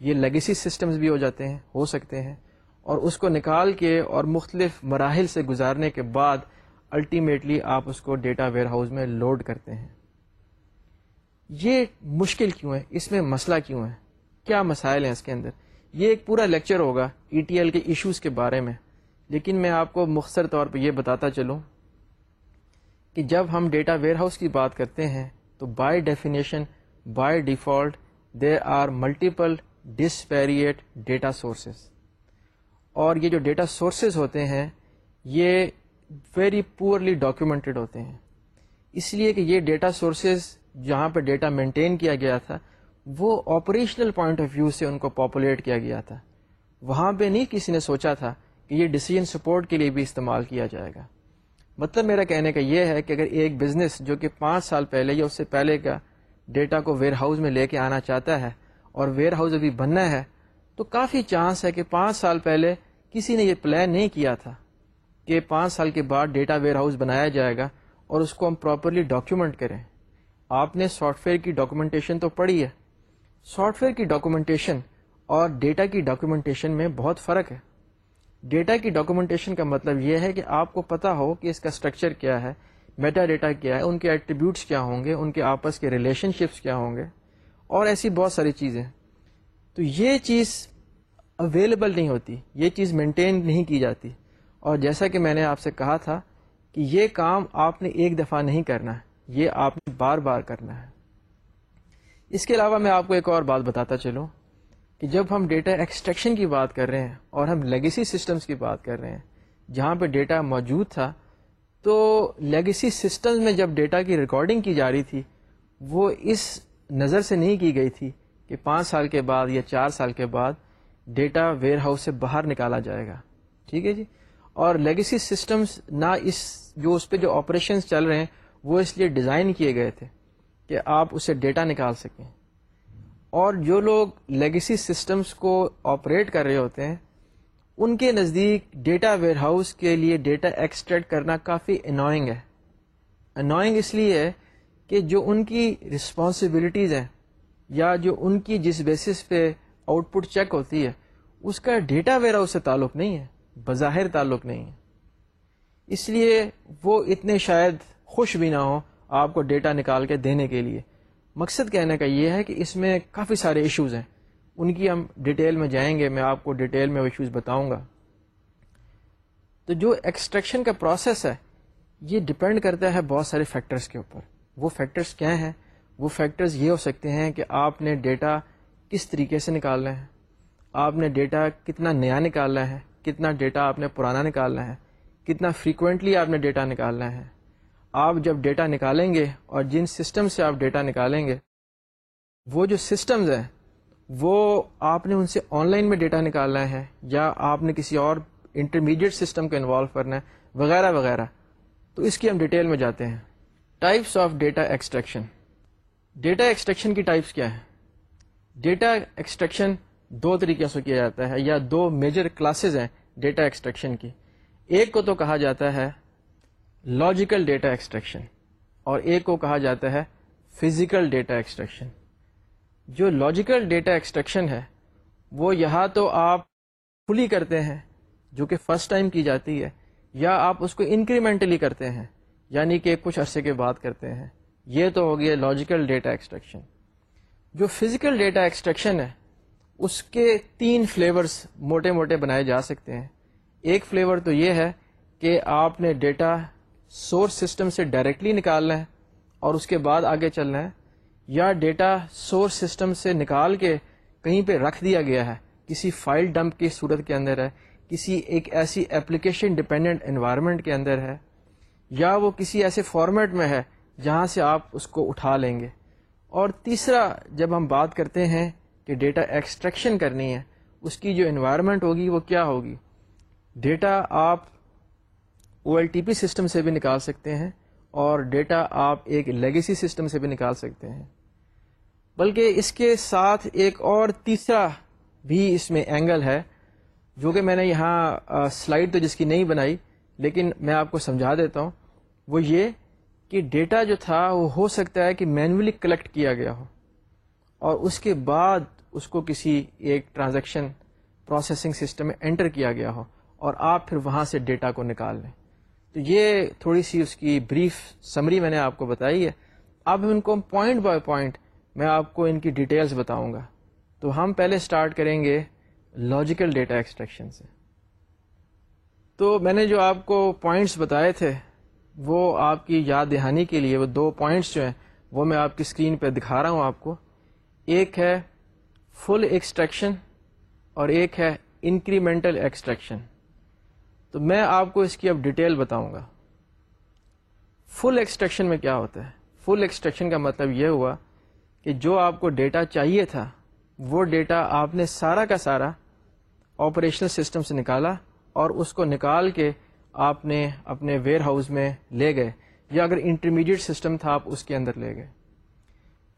یہ لیگیسی سسٹمز بھی ہو جاتے ہیں، ہو سکتے ہیں۔ اور اس کو نکال کے اور مختلف مراحل سے گزارنے کے بعد الٹیمیٹلی آپ اس کو ڈیٹا ویئر ہاؤس میں لوڈ کرتے ہیں۔ یہ مشکل کیوں ہے؟ اس میں مسئلہ کیوں ہے؟ کیا مسائل ہیں اس کے اندر؟ یہ ایک پورا لیکچر ہوگا ای ٹی ایل کے ایشوز کے بارے میں۔ لیکن میں آپ کو مختصر طور پہ یہ بتاتا چلوں کہ جب ہم ڈیٹا ویئر ہاؤس کی بات کرتے ہیں تو by definition by default there are multiple disparate data sources اور یہ جو ڈیٹا سورسز ہوتے ہیں، یہ ویری پورلی ڈاکیومنٹڈ ہوتے ہیں۔ اس لیے کہ یہ ڈیٹا سورسز جہاں پہ ڈیٹا مینٹین کیا گیا تھا، وہ آپریشنل پوائنٹ آف ویو سے ان کو پاپولیٹ کیا گیا تھا۔ وہاں پہ نہیں کسی نے سوچا تھا کہ یہ ڈسیزن سپورٹ کے لیے بھی استعمال کیا جائے گا۔ مطلب میرا کہنے کا یہ ہے کہ اگر ایک بزنس جو کہ پانچ سال پہلے یا اس سے پہلے کا ڈیٹا کو ویئر ہاؤس میں لے کے آنا چاہتا ہے اور ویئر ہاؤس ابھی بننا ہے، تو کافی چانس ہے کہ پانچ سال پہلے کسی نے یہ پلان نہیں کیا تھا۔ کہ پانچ سال کے بعد ڈیٹا ویئر ہاؤس بنایا جائے گا اور اس کو ہم پراپرلی ڈاکیومنٹ کریں۔ آپ نے سافٹ ویئر کی ڈاکومنٹیشن تو پڑھی ہے۔ سافٹ ویئر کی ڈاکومنٹیشن اور ڈیٹا کی ڈاکومنٹیشن میں بہت فرق ہے۔ ڈیٹا کی ڈاکومنٹیشن کا مطلب یہ ہے کہ آپ کو پتا ہو کہ اس کا اسٹرکچر کیا ہے، میٹا ڈیٹا کیا ہے، ان کے ایٹریبیوٹس کیا ہوں گے، ان کے آپس کے ریلیشن شپس کیا ہوں گے، اور ایسی بہت ساری چیزیں۔ تو یہ چیز اویلیبل نہیں ہوتی، یہ چیز مینٹین نہیں کی جاتی۔ اور جیسا کہ میں نے آپ سے کہا تھا کہ یہ کام آپ نے ایک دفعہ نہیں کرنا ہے، یہ آپ نے بار بار کرنا ہے۔ اس کے علاوہ میں آپ کو ایک اور بات بتاتا چلوں کہ جب ہم ڈیٹا ایکسٹریکشن کی بات کر رہے ہیں اور ہم لیگیسی سسٹمز کی بات کر رہے ہیں، جہاں پہ ڈیٹا موجود تھا، تو لیگیسی سسٹمز میں جب ڈیٹا کی ریکارڈنگ کی جا رہی تھی، وہ اس نظر سے نہیں کی گئی تھی کہ پانچ سال کے بعد یا چار سال کے بعد ڈیٹا ویئر ہاؤس سے باہر نکالا جائے گا۔ ٹھیک ہے جی؟ اور لیگیسی سسٹمز نہ اس جو اس پہ جو آپریشنس چل رہے ہیں، وہ اس لیے ڈیزائن کیے گئے تھے کہ آپ اسے ڈیٹا نکال سکیں۔ اور جو لوگ لیگیسی سسٹمز کو آپریٹ کر رہے ہوتے ہیں، ان کے نزدیک ڈیٹا ویئر ہاؤس کے لیے ڈیٹا ایکسٹریکٹ کرنا کافی انوائنگ ہے۔ انوائنگ اس لیے ہے کہ جو ان کی رسپانسبلٹیز ہیں یا جو ان کی جس بیسس پہ آؤٹ پٹ چیک ہوتی ہے، اس کا ڈیٹا ویئر ہاؤس سے تعلق نہیں ہے۔ بظاہر تعلق نہیں ہے۔ اس لیے وہ اتنے شاید خوش بھی نہ ہو آپ کو ڈیٹا نکال کے دینے کے لیے۔ مقصد کہنے کا یہ ہے کہ اس میں کافی سارے ایشوز ہیں۔ ان کی ہم ڈیٹیل میں جائیں گے، میں آپ کو ڈیٹیل میں وہ ایشوز بتاؤں گا۔ تو جو ایکسٹریکشن کا پروسیس ہے، یہ ڈپینڈ کرتا ہے بہت سارے فیکٹرز کے اوپر۔ وہ فیکٹرز کیا ہیں؟ وہ فیکٹرز یہ ہو سکتے ہیں کہ آپ نے ڈیٹا کس طریقے سے نکالنا ہے۔ آپ نے ڈیٹا کتنا نیا نکالنا ہے۔ کتنا ڈیٹا آپ نے پرانا نکالنا ہے، کتنا فریکوینٹلی آپ نے ڈیٹا نکالنا ہے۔ آپ جب ڈیٹا نکالیں گے اور جن سسٹم سے آپ ڈیٹا نکالیں گے، وہ جو سسٹمز ہیں، وہ آپ نے ان سے آن لائن میں ڈیٹا نکالنا ہے یا آپ نے کسی اور انٹرمیڈیٹ سسٹم کو انوالو کرنا ہے، وغیرہ وغیرہ۔ تو اس کی ہم ڈیٹیل میں جاتے ہیں۔ Types of data extraction data extraction کی ٹائپس کیا ہے ڈیٹا ایکسٹریکشن دو طریقے سے کیا جاتا ہے، یا دو میجر کلاسز ہیں ڈیٹا ایکسٹریکشن کی۔ ایک کو تو کہا جاتا ہے لاجیکل ڈیٹا ایکسٹریکشن اور ایک کو کہا جاتا ہے فزیکل ڈیٹا ایکسٹریکشن جو لاجیکل ڈیٹا ایکسٹریکشن ہے، وہ یہاں تو آپ فلی کرتے ہیں، جو کہ فرسٹ ٹائم کی جاتی ہے، یا آپ اس کو انکریمنٹلی کرتے ہیں یعنی کہ کچھ عرصے کے بعد کرتے ہیں۔ یہ تو ہو گیا لاجیکل ڈیٹا ایکسٹریکشن جو فزیکل ڈیٹا ایکسٹریکشن ہے اس کے تین فلیورز موٹے موٹے بنائے جا سکتے ہیں۔ ایک فلیور تو یہ ہے کہ آپ نے ڈیٹا سورس سسٹم سے ڈائریکٹلی نکالنا ہے اور اس کے بعد آگے چلنا ہے، یا ڈیٹا سورس سسٹم سے نکال کے کہیں پہ رکھ دیا گیا ہے۔ کسی فائل ڈمپ کی صورت کے اندر ہے، کسی ایک ایسی اپلیکیشن ڈپینڈنٹ انوائرمنٹ کے اندر ہے، یا وہ کسی ایسے فارمیٹ میں ہے جہاں سے آپ اس کو اٹھا لیں گے۔ اور تیسرا، جب ہم بات کرتے ہیں کہ ڈیٹا ایکسٹریکشن کرنی ہے، اس کی جو انوائرمنٹ ہوگی وہ کیا ہوگی؟ ڈیٹا آپ O L T P system سے بھی نکال سکتے ہیں اور ڈیٹا آپ ایک لیگیسی سسٹم سے بھی نکال سکتے ہیں۔ بلکہ اس کے ساتھ ایک اور تیسرا بھی اس میں اینگل ہے، جو کہ میں نے یہاں سلائڈ تو جس کی نہیں بنائی، لیکن میں آپ کو سمجھا دیتا ہوں۔ وہ یہ کہ ڈیٹا جو تھا وہ ہو سکتا ہے کہ مینولی کلیکٹ کیا گیا ہو۔ اور اس کے بعد اس کو کسی ایک ٹرانزیکشن پروسیسنگ سسٹم میں انٹر کیا گیا ہو اور آپ پھر وہاں سے ڈیٹا کو نکال لیں۔ تو یہ تھوڑی سی اس کی بریف سمری میں نے آپ کو بتائی ہے۔ اب ان کو پوائنٹ بائی پوائنٹ میں آپ کو ان کی ڈیٹیلز بتاؤں گا۔ تو ہم پہلے اسٹارٹ کریں گے لاجیکل ڈیٹا ایکسٹریکشن سے۔ تو میں نے جو آپ کو پوائنٹس بتائے تھے، وہ آپ کی یاد دہانی کے لیے وہ دو پوائنٹس جو ہیں، وہ میں آپ کی اسکرین پہ دکھا رہا ہوں آپ کو۔ ایک ہے فل ایکسٹریکشن اور ایک ہے انکریمنٹل ایکسٹریکشن تو میں آپ کو اس کی اب ڈیٹیل بتاؤں گا. فل ایکسٹریکشن میں کیا ہوتا ہے؟ فل ایکسٹریکشن کا مطلب یہ ہوا کہ جو آپ کو ڈیٹا چاہیے تھا، وہ ڈیٹا آپ نے سارا کا سارا آپریشنل سسٹم سے نکالا اور اس کو نکال کے آپ نے اپنے ویئر ہاؤس میں لے گئے، یا اگر انٹرمیڈیٹ سسٹم تھا، آپ اس کے اندر لے گئے۔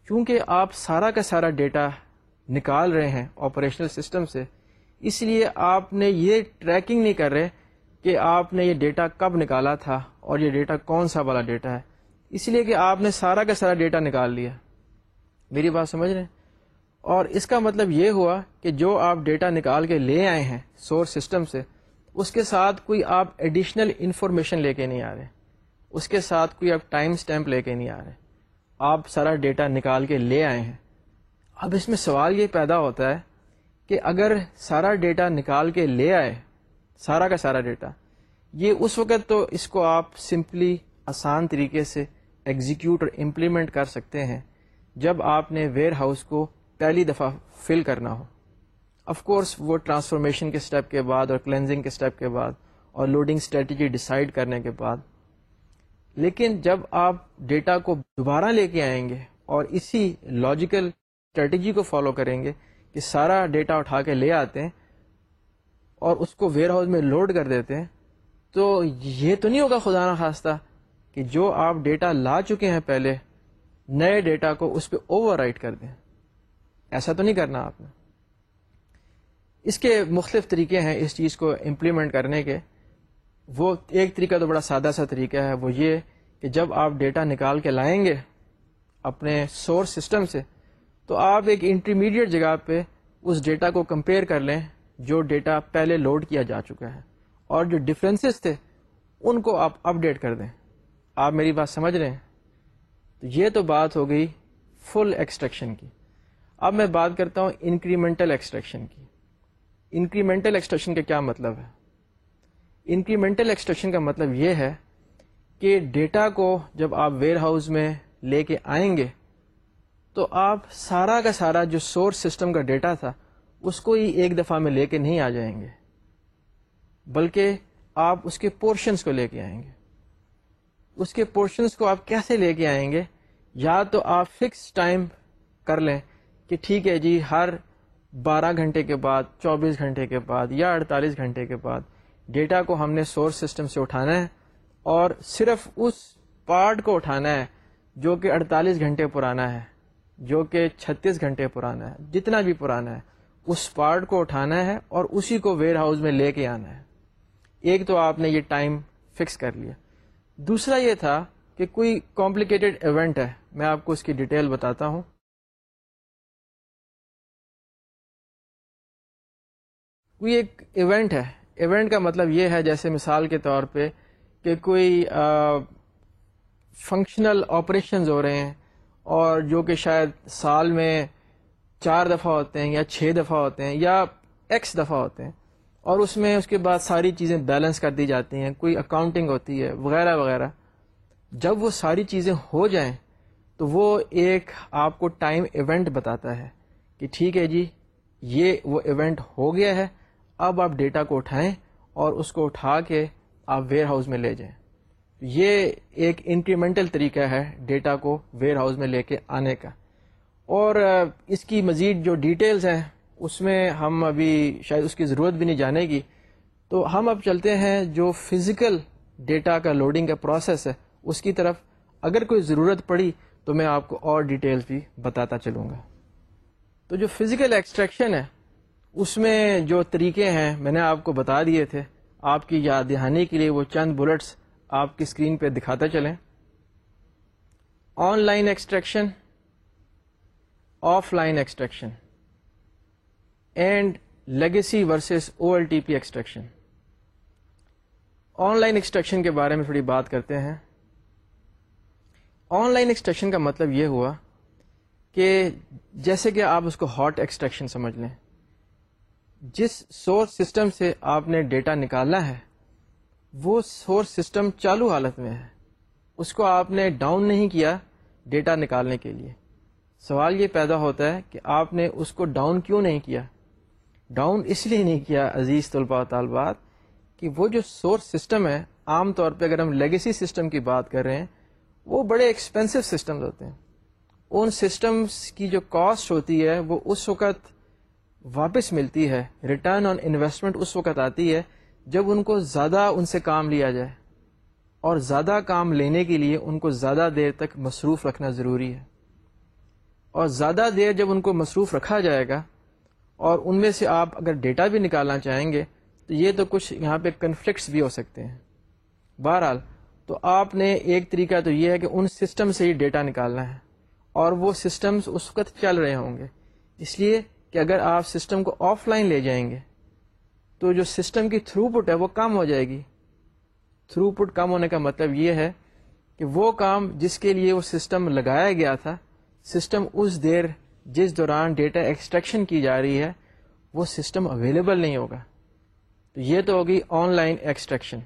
کیونکہ آپ سارا کا سارا ڈیٹا نکال رہے ہیں آپریشنل سسٹم سے، اس لیے آپ نے یہ ٹریکنگ نہیں کر رہے کہ آپ نے یہ ڈیٹا کب نکالا تھا اور یہ ڈیٹا کون سا والا ڈیٹا ہے۔ اس لیے کہ آپ نے سارا کا سارا ڈیٹا نکال لیا۔ میری بات سمجھ رہے ہیں؟ اور اس کا مطلب یہ ہوا کہ جو آپ ڈیٹا نکال کے لے آئے ہیں سورس سسٹم سے، اس کے ساتھ کوئی آپ ایڈیشنل انفارمیشن لے کے نہیں آ رہے۔ اس کے ساتھ کوئی آپ ٹائم اسٹیمپ لے کے نہیں آ رہے۔ آپ سارا ڈیٹا نکال کے لے آئے ہیں۔ اب اس میں سوال یہ پیدا ہوتا ہے کہ اگر سارا ڈیٹا نکال کے لے آئے، سارا کا سارا ڈیٹا، یہ اس وقت تو اس کو آپ سمپلی آسان طریقے سے ایگزیکیوٹ اور امپلیمنٹ کر سکتے ہیں جب آپ نے ویئر ہاؤس کو پہلی دفعہ فل کرنا ہو۔ آف کورس وہ ٹرانسفارمیشن کے اسٹیپ کے بعد اور کلینزنگ کے اسٹیپ کے بعد اور لوڈنگ اسٹریٹجی ڈسائڈ کرنے کے بعد۔ لیکن جب آپ ڈیٹا کو دوبارہ لے کے آئیں گے اور اسی لاجیکل اسٹریٹجی کو فالو کریں گے کہ سارا ڈیٹا اٹھا کے لے آتے ہیں اور اس کو ویئر ہاؤس میں لوڈ کر دیتے ہیں، تو یہ تو نہیں ہوگا خدا نخواستہ کہ جو آپ ڈیٹا لا چکے ہیں پہلے، نئے ڈیٹا کو اس پہ اوور رائٹ کر دیں۔ ایسا تو نہیں کرنا آپ نے۔ اس کے مختلف طریقے ہیں اس چیز کو امپلیمنٹ کرنے کے۔ وہ ایک طریقہ تو بڑا سادہ سا طریقہ ہے، وہ یہ کہ جب آپ ڈیٹا نکال کے لائیں گے اپنے سورس سسٹم سے، تو آپ ایک انٹرمیڈیٹ جگہ پہ اس ڈیٹا کو کمپیئر کر لیں جو ڈیٹا پہلے لوڈ کیا جا چکا ہے۔ اور جو ڈفرینسز تھے، ان کو آپ اپ ڈیٹ کر دیں۔ آپ میری بات سمجھ رہے ہیں؟ تو یہ تو بات ہو گئی فل ایکسٹریکشن کی۔ اب میں بات کرتا ہوں انکریمنٹل ایکسٹریکشن کی۔ انکریمنٹل ایکسٹریکشن کا کیا مطلب ہے؟ انکریمنٹل ایکسٹریکشن کا مطلب یہ ہے کہ ڈیٹا کو جب آپ ویئر ہاؤس میں لے کے آئیں گے، تو آپ سارا کا سارا جو سورس سسٹم کا ڈیٹا تھا، اس کو ہی ایک دفعہ میں لے کے نہیں آ جائیں گے، بلکہ آپ اس کے پورشنس کو لے کے آئیں گے۔ اس کے پورشنس کو آپ کیسے لے کے آئیں گے؟ یا تو آپ فکس ٹائم کر لیں کہ ٹھیک ہے جی ہر بارہ گھنٹے کے بعد، چوبیس گھنٹے کے بعد یا اڑتالیس گھنٹے کے بعد ڈیٹا کو ہم نے سورس سسٹم سے اٹھانا ہے اور صرف اس پارٹ کو اٹھانا ہے جو کہ اڑتالیس گھنٹے پرانا ہے، جو کہ چھتیس گھنٹے پرانا ہے، جتنا بھی پرانا ہے، اس پارٹ کو اٹھانا ہے اور اسی کو ویئر ہاؤس میں لے کے آنا ہے۔ ایک تو آپ نے یہ ٹائم فکس کر لیا۔ دوسرا یہ تھا کہ کوئی کمپلیکیٹڈ ایونٹ ہے، میں آپ کو اس کی ڈیٹیل بتاتا ہوں۔ کوئی ایک ایونٹ ہے ایونٹ کا مطلب یہ ہے جیسے مثال کے طور پہ کہ کوئی فنکشنل آپریشنز ہو رہے ہیں اور جو کہ شاید سال میں چار دفعہ ہوتے ہیں یا چھ دفعہ ہوتے ہیں یا ایکس دفعہ ہوتے ہیں اور اس میں اس کے بعد ساری چیزیں بیلنس کر دی جاتی ہیں، کوئی اکاؤنٹنگ ہوتی ہے، وغیرہ وغیرہ۔ جب وہ ساری چیزیں ہو جائیں تو وہ ایک آپ کو ٹائم ایونٹ بتاتا ہے کہ ٹھیک ہے جی یہ وہ ایونٹ ہو گیا ہے اب آپ ڈیٹا کو اٹھائیں اور اس کو اٹھا کے آپ ویئر ہاؤس میں لے جائیں۔ یہ ایک انکریمنٹل طریقہ ہے ڈیٹا کو ویئر ہاؤس میں لے کے آنے کا۔ اور اس کی مزید جو ڈیٹیلز ہیں، اس میں ہم ابھی شاید اس کی ضرورت بھی نہیں جانے گی۔ تو ہم اب چلتے ہیں جو فزیکل ڈیٹا کا لوڈنگ کا پروسیس ہے، اس کی طرف۔ اگر کوئی ضرورت پڑی تو میں آپ کو اور ڈیٹیلز بھی بتاتا چلوں گا۔ تو جو فزیکل ایکسٹریکشن ہے اس میں جو طریقے ہیں، میں نے آپ کو بتا دیے تھے۔ آپ کی یاد دہانی کے لیے وہ چند بلٹس آپ کی اسکرین پہ دکھاتا چلیں۔ Online extraction offline extraction and legacy versus O L T P extraction online extraction کے بارے میں تھوڑی بات کرتے ہیں۔ آن لائن ایکسٹریکشن کا مطلب یہ ہوا کہ جیسے کہ آپ اس کو ہاٹ ایکسٹریکشن سمجھ لیں۔ جس سورس سسٹم سے آپ نے ڈیٹا نکالنا ہے، وہ سورس سسٹم چالو حالت میں ہے۔ اس کو آپ نے ڈاؤن نہیں کیا ڈیٹا نکالنے کے لیے۔ سوال یہ پیدا ہوتا ہے کہ آپ نے اس کو ڈاؤن کیوں نہیں کیا؟ ڈاؤن اس لیے نہیں کیا عزیز طلباء طالبات کہ وہ جو سورس سسٹم ہے، عام طور پہ اگر ہم لیگیسی سسٹم کی بات کر رہے ہیں، وہ بڑے ایکسپینسو سسٹم ہوتے ہیں۔ ان سسٹمس کی جو کاسٹ ہوتی ہے، وہ اس وقت واپس ملتی ہے ریٹرن آن انویسٹمنٹ اس وقت آتی ہے جب ان کو زیادہ ان سے کام لیا جائے۔ اور زیادہ کام لینے کے لیے ان کو زیادہ دیر تک مصروف رکھنا ضروری ہے۔ اور زیادہ دیر جب ان کو مصروف رکھا جائے گا، اور ان میں سے آپ اگر ڈیٹا بھی نکالنا چاہیں گے، تو یہ تو کچھ یہاں پہ کنفلکٹس بھی ہو سکتے ہیں۔ بہرحال، تو آپ نے ایک طریقہ تو یہ ہے کہ ان سسٹم سے ہی ڈیٹا نکالنا ہے۔ اور وہ سسٹمز اس وقت چل رہے ہوں گے۔ اس لیے کہ اگر آپ سسٹم کو آف لائن لے جائیں گے، تو جو سسٹم کی تھرو پٹ ہے وہ کم ہو جائے گی۔ تھرو پٹ کم ہونے کا مطلب یہ ہے کہ وہ کام جس کے لیے وہ سسٹم لگایا گیا تھا، سسٹم اس دیر جس دوران ڈیٹا ایکسٹریکشن کی جا رہی ہے، وہ سسٹم اویلیبل نہیں ہوگا۔ تو یہ تو ہوگی online extraction.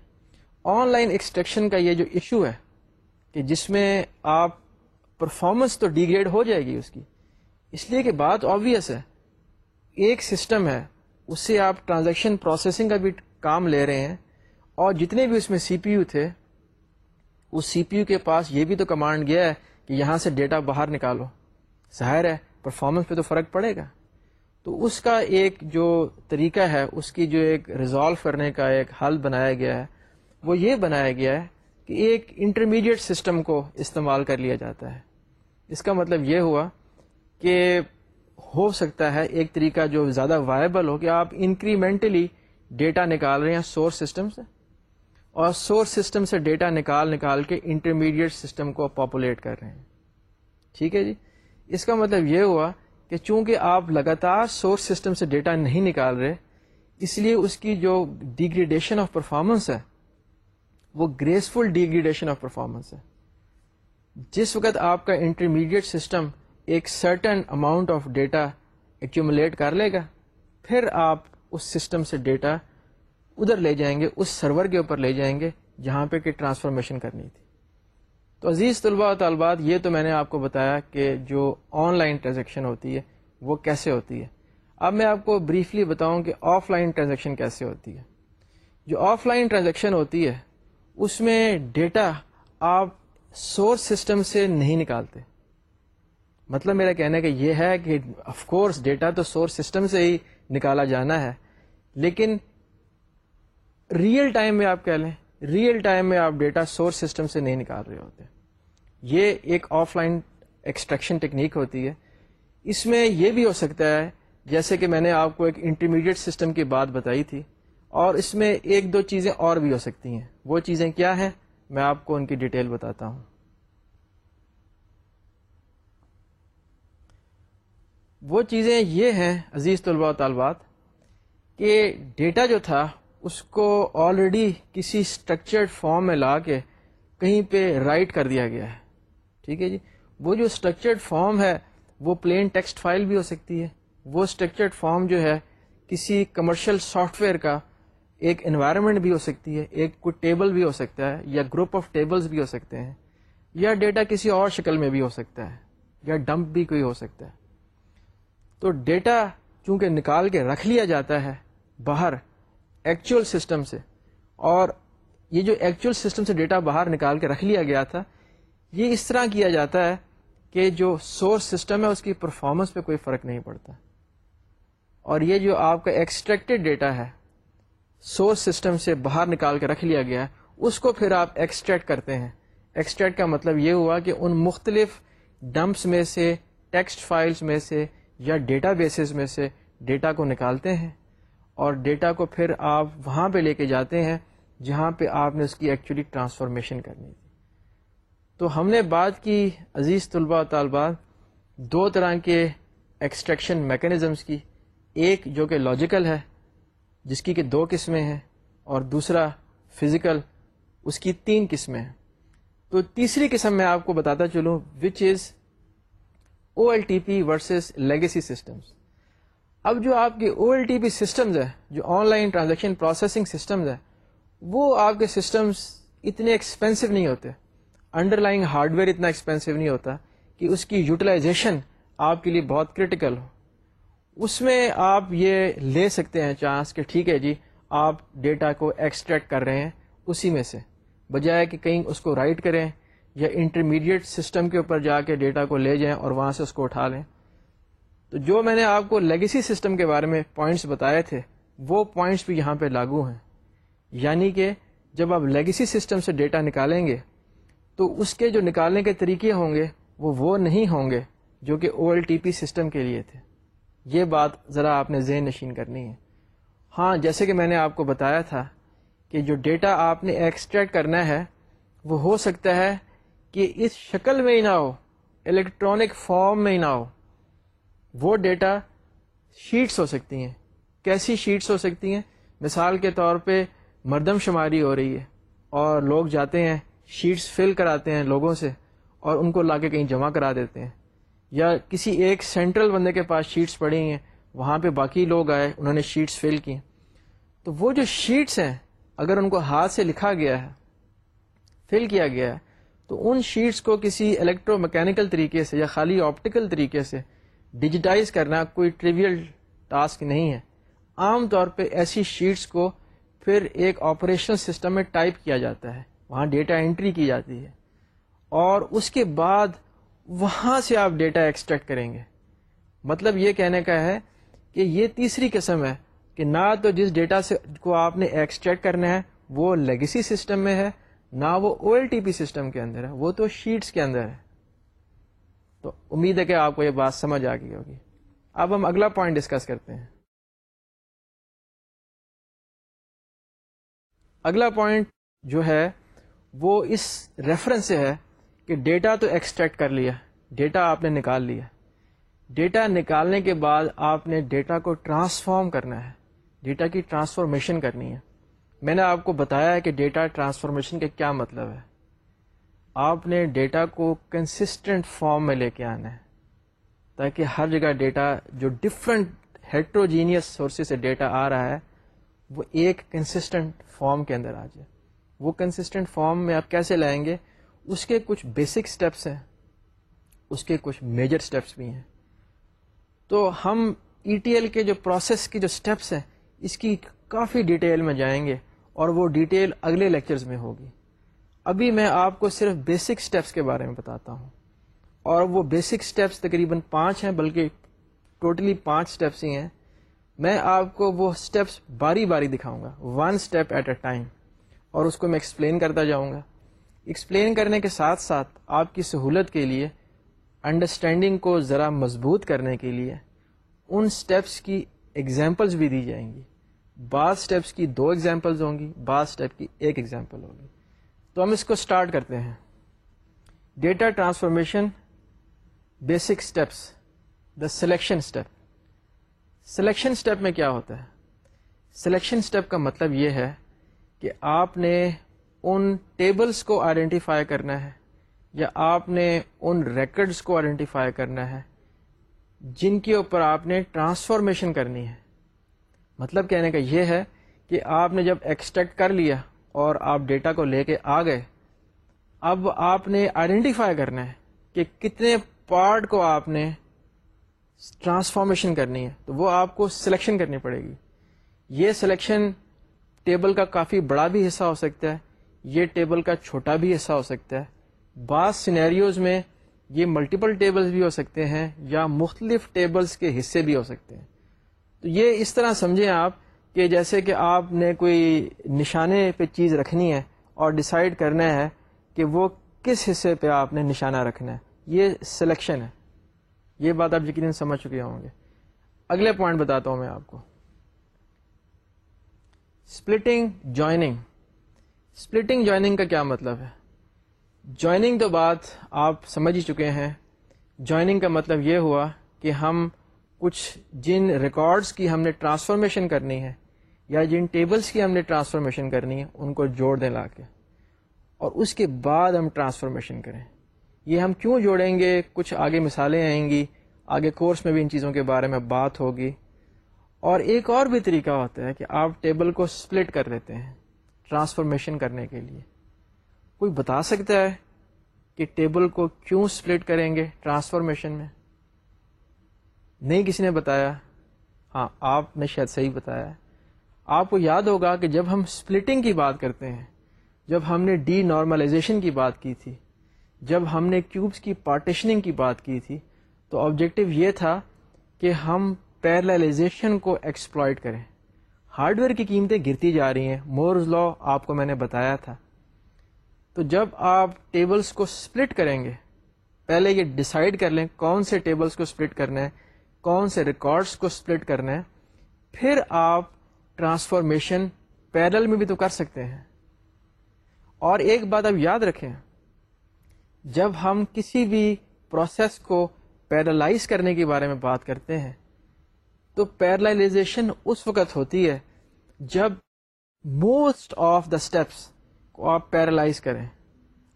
Online extraction کا یہ جو ایشو ہے کہ جس میں آپ پرفارمنس تو ڈیگریڈ ہو جائے گی اس کی، اس لیے کہ بات آبویس ہے۔ ایک سسٹم ہے، اس سے آپ ٹرانزیکشن پروسیسنگ کا بھی کام لے رہے ہیں۔ اور جتنے بھی اس میں سی پی یو تھے، اس سی پی یو کے پاس یہ بھی تو کمانڈ گیا ہے کہ یہاں سے ڈیٹا باہر نکالو۔ ظاہر ہے پرفارمنس پہ تو فرق پڑے گا۔ تو اس کا ایک جو طریقہ ہے، اس کی جو ایک ریزالو کرنے کا ایک حل بنایا گیا ہے، وہ یہ بنایا گیا ہے کہ ایک انٹرمیڈیٹ سسٹم کو استعمال کر لیا جاتا ہے۔ اس کا مطلب یہ ہوا کہ ہو سکتا ہے ایک طریقہ جو زیادہ وائبل ہو کہ آپ انکریمنٹلی ڈیٹا نکال رہے ہیں سورس سسٹم سے اور سورس سسٹم سے ڈیٹا نکال نکال کے انٹرمیڈیٹ سسٹم کو پاپولیٹ کر رہے ہیں۔ ٹھیک ہے جی؟ اس کا مطلب یہ ہوا کہ چونکہ آپ لگاتار سورس سسٹم سے ڈیٹا نہیں نکال رہے، اس لیے اس کی جو ڈیگریڈیشن آف پرفارمنس ہے، وہ گریسفل ڈیگریڈیشن آف پرفارمنس ہے۔ جس وقت آپ کا انٹرمیڈیٹ سسٹم ایک certain amount of data accumulate کر لے گا، پھر آپ اس سسٹم سے ڈیٹا ادھر لے جائیں گے، اس سرور کے اوپر لے جائیں گے جہاں پہ کہ ٹرانسفارمیشن کرنی تھی۔ تو عزیز طلباء و طالبات، یہ تو میں نے آپ کو بتایا کہ جو آن لائن ٹرانزیکشن ہوتی ہے، وہ کیسے ہوتی ہے۔ اب میں آپ کو بریفلی بتاؤں کہ آف لائن ٹرانزیکشن کیسے ہوتی ہے۔ جو آف لائن ٹرانزیکشن ہوتی ہے، اس میں ڈیٹا آپ سورس سسٹم سے نہیں نکالتے۔ مطلب میرا کہنے کا یہ ہے کہ آف کورس ڈیٹا تو سورس سسٹم سے ہی نکالا جانا ہے، لیکن ریئل ٹائم میں آپ کہہ لیں ریئل ٹائم میں آپ ڈیٹا سورس سسٹم سے نہیں نکال رہے ہوتے۔ یہ ایک آف لائن ایکسٹریکشن ٹیکنیک ہوتی ہے۔ اس میں یہ بھی ہو سکتا ہے، جیسے کہ میں نے آپ کو ایک انٹرمیڈیٹ سسٹم کی بات بتائی تھی، اور اس میں ایک دو چیزیں اور بھی ہو سکتی ہیں۔ وہ چیزیں کیا ہیں؟ میں آپ کو ان کی ڈیٹیل بتاتا ہوں۔ وہ چیزیں یہ ہیں عزیز طلباء و طالبات کہ ڈیٹا جو تھا اس کو آلریڈی کسی اسٹرکچرڈ فارم میں لا کے کہیں پہ رائٹ کر دیا گیا ہے۔ ٹھیک ہے جی؟ وہ جو اسٹرکچرڈ فارم ہے، وہ پلین ٹیکسٹ فائل بھی ہو سکتی ہے۔ وہ اسٹرکچرڈ فارم جو ہے، کسی کمرشل سافٹ ویئر کا ایک انوائرمنٹ بھی ہو سکتی ہے، ایک کوئی ٹیبل بھی ہو سکتا ہے یا گروپ آف ٹیبلز بھی ہو سکتے ہیں یا ڈیٹا کسی اور شکل میں بھی ہو سکتا ہے یا ڈمپ بھی کوئی ہو سکتا ہے۔ تو ڈیٹا چونکہ نکال کے رکھ لیا جاتا ہے باہر ایکچوئل سسٹم سے، اور یہ جو ایکچوئل سسٹم سے ڈیٹا باہر نکال کے رکھ لیا گیا تھا، یہ اس طرح کیا جاتا ہے کہ جو سورس سسٹم ہے، اس کی پرفارمنس پہ کوئی فرق نہیں پڑتا۔ اور یہ جو آپ کا ایکسٹریکٹڈ ڈیٹا ہے سورس سسٹم سے باہر نکال کے رکھ لیا گیا ہے اس کو پھر آپ ایکسٹریکٹ کرتے ہیں۔ ایکسٹریکٹ کا مطلب یہ ہوا کہ ان مختلف ڈمپس میں سے ٹیکسٹ فائلز میں سے یا ڈیٹا بیسز میں سے ڈیٹا کو نکالتے ہیں اور ڈیٹا کو پھر آپ وہاں پہ لے کے جاتے ہیں جہاں پہ آپ نے اس کی ایکچولی ٹرانسفارمیشن کرنی تھی۔ تو ہم نے بات کی عزیز طلباء طالبات دو طرح کے ایکسٹریکشن میکینزمس کی۔ ایک جو کہ لاجیکل ہے، جس کی کہ دو قسمیں ہیں، اور دوسرا فزیکل اس کی تین قسمیں ہیں۔ تو تیسری قسم میں آپ کو بتاتا چلوں which is O L T P versus legacy systems اب جو آپ کے O L T P systems ہے جو online transaction processing systems ہے وہ آپ کے سسٹمز اتنے ایکسپینسو نہیں ہوتے۔ انڈر لائن ہارڈ ویئر اتنا ایکسپینسو نہیں ہوتا کہ اس کی یوٹیلائزیشن آپ کے لیے بہت کریٹیکل ہو۔ اس میں آپ یہ لے سکتے ہیں چانس کہ ٹھیک ہے جی آپ ڈیٹا کو ایکسٹریکٹ کر رہے ہیں اسی میں سے۔ بجائے کہ کہیں اس کو رائٹ کریں یا انٹرمیڈیٹ سسٹم کے اوپر جا کے ڈیٹا کو لے جائیں اور وہاں سے اس کو اٹھا لیں۔ تو جو میں نے آپ کو لیگیسی سسٹم کے بارے میں پوائنٹس بتائے تھے، وہ پوائنٹس بھی یہاں پہ لاگو ہیں۔ یعنی کہ جب آپ لیگیسی سسٹم سے ڈیٹا نکالیں گے، تو اس کے جو نکالنے کے طریقے ہوں گے، وہ وہ نہیں ہوں گے جو کہ O L T P system کے لیے تھے۔ یہ بات ذرا آپ نے ذہن نشین کرنی ہے۔ ہاں جیسے کہ میں نے آپ کو بتایا تھا کہ جو ڈیٹا آپ نے ایکسٹریکٹ کرنا ہے، وہ ہو سکتا ہے کہ اس شکل میں ہی نہ ہو الیکٹرانک فارم میں ہی نہ ہو، وہ ڈیٹا شیٹس ہو سکتی ہیں۔ کیسی شیٹس ہو سکتی ہیں؟ مثال کے طور پہ مردم شماری ہو رہی ہے اور لوگ جاتے ہیں شیٹس فل کراتے ہیں لوگوں سے اور ان کو لا کے کہیں جمع کرا دیتے ہیں۔ یا کسی ایک سینٹرل بندے کے پاس شیٹس پڑی ہیں، وہاں پہ باقی لوگ آئے، انہوں نے شیٹس فل کی۔ تو وہ جو شیٹس ہیں، اگر ان کو ہاتھ سے لکھا گیا ہے فل کیا گیا ہے تو ان شیٹس کو کسی الیکٹرو میکینکل طریقے سے یا خالی آپٹیکل طریقے سے ڈیجیٹائز کرنا کوئی ٹریویل ٹاسک نہیں ہے۔ عام طور پہ ایسی شیٹس کو پھر ایک آپریشنل سسٹم میں ٹائپ کیا جاتا ہے، وہاں ڈیٹا انٹری کی جاتی ہے۔ اور اس کے بعد وہاں سے آپ ڈیٹا ایکسٹریکٹ کریں گے۔ مطلب یہ کہنے کا ہے کہ یہ تیسری قسم ہے کہ نہ تو جس ڈیٹا سے کو آپ نے ایکسٹریکٹ کرنا ہے، وہ لیگسی سسٹم میں ہے نہ وہ O L T P system کے اندر ہے، وہ تو شیٹس کے اندر ہے۔ تو امید ہے کہ آپ کو یہ بات سمجھ آ گئی ہوگی۔ اب ہم اگلا پوائنٹ ڈسکس کرتے ہیں۔ اگلا پوائنٹ جو ہے، وہ اس ریفرنس سے ہے کہ ڈیٹا تو ایکسٹریکٹ کر لیا ڈیٹا آپ نے نکال لیا۔ ڈیٹا نکالنے کے بعد آپ نے ڈیٹا کو ٹرانسفارم کرنا ہے۔ ڈیٹا کی ٹرانسفارمیشن کرنی ہے۔ میں نے آپ کو بتایا ہے کہ ڈیٹا ٹرانسفارمیشن کا کیا مطلب ہے۔ آپ نے ڈیٹا کو کنسسٹنٹ فارم میں لے کے آنا ہے تاکہ ہر جگہ ڈیٹا جو ڈفرینٹ ہیٹروجینیس سورسز سے ڈیٹا آ رہا ہے، وہ ایک کنسسٹنٹ فارم کے اندر آ جائے۔ وہ کنسسٹنٹ فارم میں آپ کیسے لائیں گے؟ اس کے کچھ بیسک اسٹیپس ہیں، اس کے کچھ میجر اسٹیپس بھی ہیں۔ تو ہم ای ٹی ایل کے جو پروسیس کی جو اسٹیپس ہیں، اس کی کافی ڈیٹیل میں جائیں گے۔ اور وہ ڈیٹیل اگلے لیکچرز میں ہوگی۔ ابھی میں آپ کو صرف بیسک اسٹیپس کے بارے میں بتاتا ہوں۔ اور وہ بیسک اسٹیپس تقریباً پانچ ہیں، بلکہ ٹوٹلی پانچ اسٹیپس ہی ہیں۔ میں آپ کو وہ اسٹیپس باری باری دکھاؤں گا one step at a time اور اس کو میں ایکسپلین کرتا جاؤں گا۔ ایکسپلین کرنے کے ساتھ ساتھ آپ کی سہولت کے لیے انڈرسٹینڈنگ کو ذرا مضبوط کرنے کے لیے، ان اسٹیپس کی ایگزامپلس بھی دی جائیں گی۔ بعض اسٹیپس کی دو ایگزامپلز ہوں گی، بعض اسٹیپ کی ایک ایگزامپل ہوگی تو ہم اس کو اسٹارٹ کرتے ہیں۔ Data transformation basic steps the selection step selection step میں کیا ہوتا ہے؟ سلیکشن اسٹیپ کا مطلب یہ ہے کہ آپ نے ان ٹیبلس کو آئیڈینٹیفائی کرنا ہے یا آپ نے ان ریکڈس کو آئیڈینٹیفائی کرنا ہے جن کے اوپر آپ نے ٹرانسفارمیشن کرنی ہے۔ مطلب کہنے کا یہ ہے کہ آپ نے جب ایکسٹریکٹ کر لیا اور آپ ڈیٹا کو لے کے آ گئے، اب آپ نے آئیڈینٹیفائی کرنا ہے کہ کتنے پارٹ کو آپ نے ٹرانسفارمیشن کرنی ہے، تو وہ آپ کو سلیکشن کرنی پڑے گی۔ یہ سلیکشن ٹیبل کا کافی بڑا بھی حصہ ہو سکتا ہے، یہ ٹیبل کا چھوٹا بھی حصہ ہو سکتا ہے۔ بعض سینیریوز میں یہ ملٹیپل ٹیبلز بھی ہو سکتے ہیں یا مختلف ٹیبلز کے حصے بھی ہو سکتے ہیں۔ تو یہ اس طرح سمجھیں آپ کہ جیسے کہ آپ نے کوئی نشانے پہ چیز رکھنی ہے اور ڈسائڈ کرنا ہے کہ وہ کس حصے پہ آپ نے نشانہ رکھنا ہے، یہ سلیکشن ہے۔ یہ بات آپ یقیناً سمجھ چکے ہوں گے۔ اگلے پوائنٹ بتاتا ہوں میں آپ کو۔ اسپلٹنگ جوائننگ اسپلٹنگ جوائننگ کا کیا مطلب ہے؟ جوائننگ تو بات آپ سمجھ ہی چکے ہیں۔ جوائننگ کا مطلب یہ ہوا کہ ہم کچھ جن ریکارڈس کی ہم نے ٹرانسفارمیشن کرنی ہے یا جن ٹیبلس کی ہم نے ٹرانسفارمیشن کرنی ہے، ان کو جوڑ دیں لا کے۔ اور اس کے بعد ہم ٹرانسفارمیشن کریں۔ یہ ہم کیوں جوڑیں گے؟ کچھ آگے مثالیں آئیں گی۔ آگے کورس میں بھی ان چیزوں کے بارے میں بات ہوگی۔ اور ایک اور بھی طریقہ ہوتا ہے کہ آپ ٹیبل کو سپلٹ کر لیتے ہیں ٹرانسفارمیشن کرنے کے لیے۔ کوئی بتا سکتا ہے کہ ٹیبل کو کیوں سپلٹ کریں گے ٹرانسفارمیشن میں؟ نہیں کسی نے بتایا؟ ہاں آپ نے شاید صحیح بتایا۔ آپ کو یاد ہوگا کہ جب ہم سپلٹنگ کی بات کرتے ہیں، جب ہم نے ڈی نارملائزیشن کی بات کی تھی، جب ہم نے کیوبس کی پارٹیشننگ کی بات کی تھی، تو آبجیکٹو یہ تھا کہ ہم پیرلائزیشن کو ایکسپلائٹ کریں۔ ہارڈ ویئر کی قیمتیں گرتی جا رہی ہیں۔ مورز لا آپ کو میں نے بتایا تھا۔ تو جب آپ ٹیبلز کو سپلٹ کریں گے، پہلے یہ ڈسائڈ کر لیں کون سے ٹیبلز کو اسپلٹ کرنا ہے۔ کون سے ریکارڈس کو اسپلٹ کرنا ہے، پھر آپ ٹرانسفارمیشن پیرل میں بھی تو کر سکتے ہیں۔ اور ایک بات اب یاد رکھیں، جب ہم کسی بھی پروسیس کو پیرالائز کرنے کے بارے میں بات کرتے ہیں، تو پیرلائزیشن اس وقت ہوتی ہے جب موسٹ آف دا اسٹیپس کو آپ پیرالائز کریں۔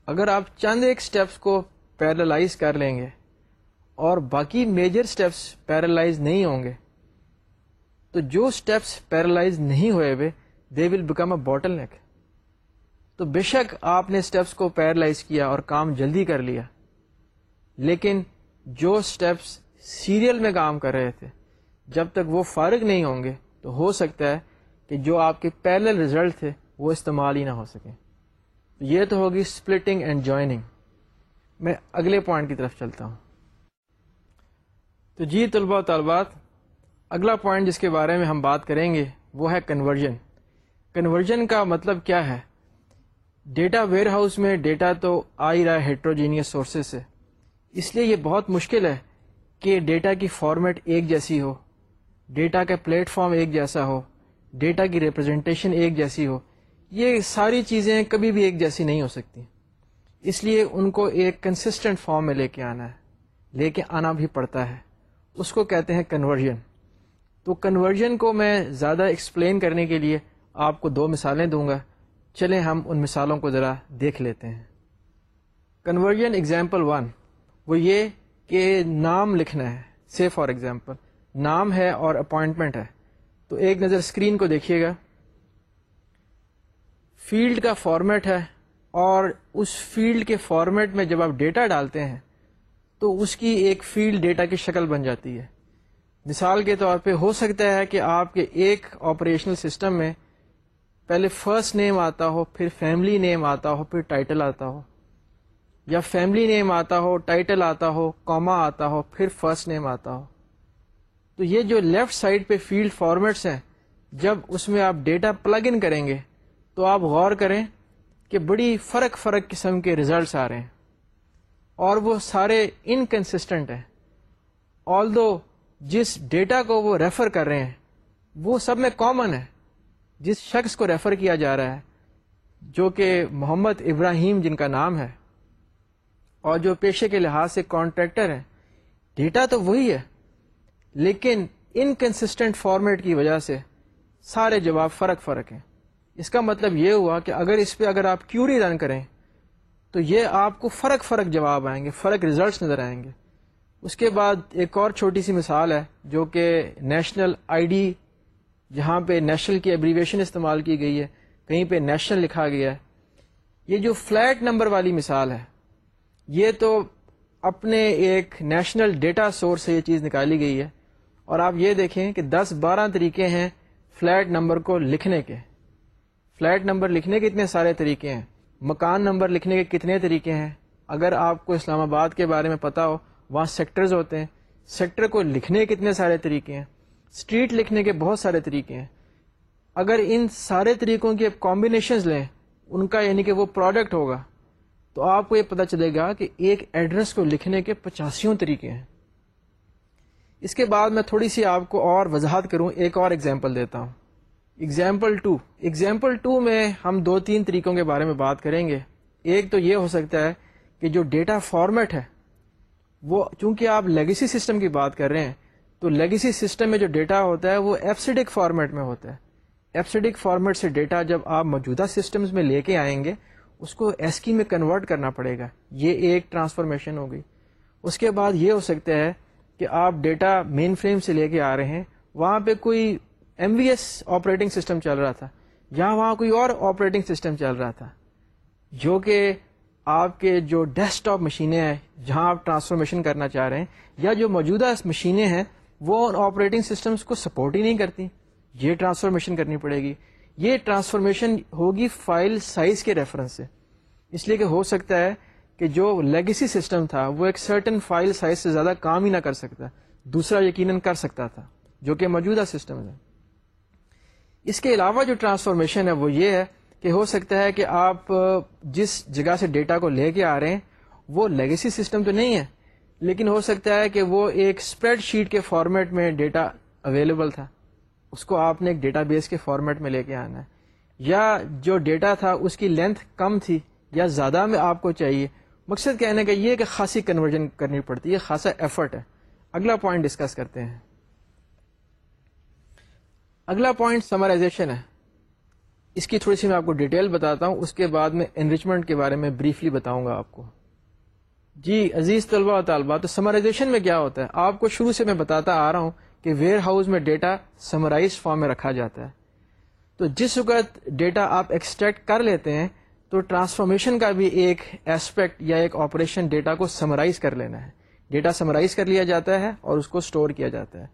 اگر آپ چند ایک اسٹیپس کو پیرالائز کر لیں گے اور باقی میجر اسٹیپس پیرالائز نہیں ہوں گے۔ تو جو اسٹیپس پیرالائز نہیں ہوئے ہوئے دے ول بیکم اے بوٹل نیک تو بے شک آپ نے اسٹیپس کو پیرالائز کیا اور کام جلدی کر لیا۔ لیکن جو اسٹیپس سیریل میں کام کر رہے تھے، جب تک وہ فارغ نہیں ہوں گے، تو ہو سکتا ہے کہ جو آپ کے پیرل ریزلٹ تھے، وہ استعمال ہی نہ ہو سکیں۔ یہ تو ہوگی اسپلٹنگ اینڈ جوائننگ میں اگلے پوائنٹ کی طرف چلتا ہوں۔ تو جی طلباء و طالبات، اگلا پوائنٹ جس کے بارے میں ہم بات کریں گے، وہ ہے کنورژن کنورژن کا مطلب کیا ہے؟ ڈیٹا ویئر ہاؤس میں ڈیٹا تو آ ہی رہا ہے ہیٹروجینیس سورسز سے۔ اس لیے یہ بہت مشکل ہے کہ ڈیٹا کی فارمیٹ ایک جیسی ہو ڈیٹا کا پلیٹ فارم ایک جیسا ہو ڈیٹا کی ریپرزنٹیشن ایک جیسی ہو۔ یہ ساری چیزیں کبھی بھی ایک جیسی نہیں ہو سکتی۔ اس لیے ان کو ایک کنسسٹنٹ فارم میں لے کے آنا ہے۔ لے کے آنا بھی پڑتا ہے۔ اس کو کہتے ہیں کنورژن تو کنورژن کو میں زیادہ ایکسپلین کرنے کے لیے آپ کو دو مثالیں دوں گا. چلیں ہم ان مثالوں کو ذرا دیکھ لیتے ہیں. کنورژن اگزامپل ون وہ یہ کہ نام لکھنا ہے. سے فار ایگزامپل نام ہے اور اپوائنٹمنٹ ہے. تو ایک نظر اسکرین کو دیکھیے گا. فیلڈ کا فارمیٹ ہے اور اس فیلڈ کے فارمیٹ میں جب آپ ڈیٹا ڈالتے ہیں تو اس کی ایک فیلڈ ڈیٹا کی شکل بن جاتی ہے۔ مثال کے طور پہ ہو سکتا ہے کہ آپ کے ایک آپریشنل سسٹم میں پہلے فرسٹ نیم آتا ہو، پھر فیملی نیم آتا ہو، پھر ٹائٹل آتا ہو۔ یا فیملی نیم آتا ہو، ٹائٹل آتا ہو کوما آتا ہو، پھر فرسٹ نیم آتا ہو۔ تو یہ جو لیفٹ سائڈ پہ فیلڈ فارمیٹس ہیں، جب اس میں آپ ڈیٹا پلگ ان کریں گے تو آپ غور کریں کہ بڑی فرق فرق قسم کے ریزلٹس آ رہے ہیں۔ اور وہ سارے انکنسسٹنٹ ہیں۔ آل دو جس ڈیٹا کو وہ ریفر کر رہے ہیں، وہ سب میں کامن ہے جس شخص کو ریفر کیا جا رہا ہے، جو کہ محمد ابراہیم جن کا نام ہے، اور جو پیشے کے لحاظ سے کانٹریکٹر ہیں ڈیٹا تو وہی ہے۔ لیکن انکنسسٹنٹ فارمیٹ کی وجہ سے سارے جواب فرق فرق ہیں۔ اس کا مطلب یہ ہوا کہ اگر اس پہ اگر آپ کیوری رن کریں تو یہ آپ کو فرق فرق جواب آئیں گے، فرق ریزلٹس نظر آئیں گے۔ اس کے بعد ایک اور چھوٹی سی مثال ہے، جو کہ نیشنل آئی ڈی جہاں پہ نیشنل کی ایبریویشن استعمال کی گئی ہے، کہیں پہ نیشنل لکھا گیا ہے۔ یہ جو فلیٹ نمبر والی مثال ہے، یہ تو اپنے ایک نیشنل ڈیٹا سورس سے یہ چیز نکالی گئی ہے۔ اور آپ یہ دیکھیں کہ دس بارہ طریقے ہیں فلیٹ نمبر کو لکھنے کے۔ فلیٹ نمبر لکھنے کے اتنے سارے طریقے ہیں۔ مکان نمبر لکھنے کے کتنے طریقے ہیں؟ اگر آپ کو اسلام آباد کے بارے میں پتا ہو، وہاں سیکٹرز ہوتے ہیں۔ سیکٹر کو لکھنے کے کتنے سارے طریقے ہیں؟ اسٹریٹ لکھنے کے بہت سارے طریقے ہیں۔ اگر ان سارے طریقوں کی کمبینیشنز لیں، ان کا یعنی کہ وہ پروڈکٹ ہوگا، تو آپ کو یہ پتا چلے گا کہ ایک ایڈریس کو لکھنے کے پچاسیوں طریقے ہیں۔ اس کے بعد میں تھوڑی سی آپ کو اور وضاحت کروں، ایک اور ایگزامپل دیتا ہوں۔ ایگزامپل ٹو ایگزامپل ٹو میں ہم دو تین طریقوں کے بارے میں بات کریں گے۔ ایک تو یہ ہو سکتا ہے کہ جو ڈیٹا فارمیٹ ہے، وہ چونکہ آپ لیگیسی سسٹم کی بات کر رہے ہیں، تو لیگیسی سسٹم میں جو ڈیٹا ہوتا ہے، وہ ایپسیڈک فارمیٹ میں ہوتا ہے۔ ایپسیڈک فارمیٹ سے ڈیٹا جب آپ موجودہ سسٹمز میں لے کے آئیں گے، اس کو ایسکی میں کنورٹ کرنا پڑے گا۔ یہ ایک ٹرانسفارمیشن ہوگی اس کے بعد یہ ہو سکتا ہے کہ آپ ڈیٹا مین فریم سے لے کے آ رہے ہیں۔ وہاں پہ کوئی M V S operating system چل رہا تھا۔ یا وہاں کوئی اور آپریٹنگ سسٹم چل رہا تھا۔ جو کہ آپ کے جو ڈیسک ٹاپ مشینیں ہیں، جہاں آپ ٹرانسفارمیشن کرنا چاہ رہے ہیں، یا جو موجودہ مشینیں ہیں، وہ ان آپریٹنگ سسٹمس کو سپورٹ ہی نہیں کرتی۔ یہ ٹرانسفارمیشن کرنی پڑے گی۔ یہ ٹرانسفارمیشن ہوگی فائل سائز کے ریفرنس سے۔ اس لیے کہ ہو سکتا ہے کہ جو لیگیسی سسٹم تھا، وہ ایک سرٹن فائل سائز سے زیادہ کام ہی نہ کر سکتا۔ دوسرا یقیناً کر سکتا تھا، جو کہ موجودہ سسٹم ہے اس کے علاوہ جو ٹرانسفارمیشن ہے وہ یہ ہے کہ ہو سکتا ہے کہ آپ جس جگہ سے ڈیٹا کو لے کے آ رہے ہیں، وہ لیگیسی سسٹم تو نہیں ہے، لیکن ہو سکتا ہے کہ وہ ایک اسپریڈ شیٹ کے فارمیٹ میں ڈیٹا اویلیبل تھا۔ اس کو آپ نے ایک ڈیٹا بیس کے فارمیٹ میں لے کے آنا ہے۔ یا جو ڈیٹا تھا، اس کی لینتھ کم تھی یا زیادہ میں آپ کو چاہیے۔ مقصد کہنے کا یہ کہ خاصی کنورژن کرنی پڑتی ہے، خاصا ایفرٹ ہے۔ اگلا پوائنٹ ڈسکس کرتے ہیں۔ اگلا پوائنٹ سمرائزیشن ہے۔ اس کی تھوڑی سی میں آپ کو ڈیٹیل بتاتا ہوں، اس کے بعد میں انریچمنٹ کے بارے میں بریفلی بتاؤں گا آپ کو۔ جی عزیز طلبہ و طالبہ، تو سمرائزیشن میں کیا ہوتا ہے؟ آپ کو شروع سے میں بتاتا آ رہا ہوں کہ ویئر ہاؤس میں ڈیٹا سمرائز فارم میں رکھا جاتا ہے۔ تو جس وقت ڈیٹا آپ ایکسٹریکٹ کر لیتے ہیں، تو ٹرانسفارمیشن کا بھی ایک ایسپیکٹ یا ایک آپریشن ڈیٹا کو سمرائز کر لینا ہے۔ ڈیٹا سمرائز کر لیا جاتا ہے اور اس کو اسٹور کیا جاتا ہے۔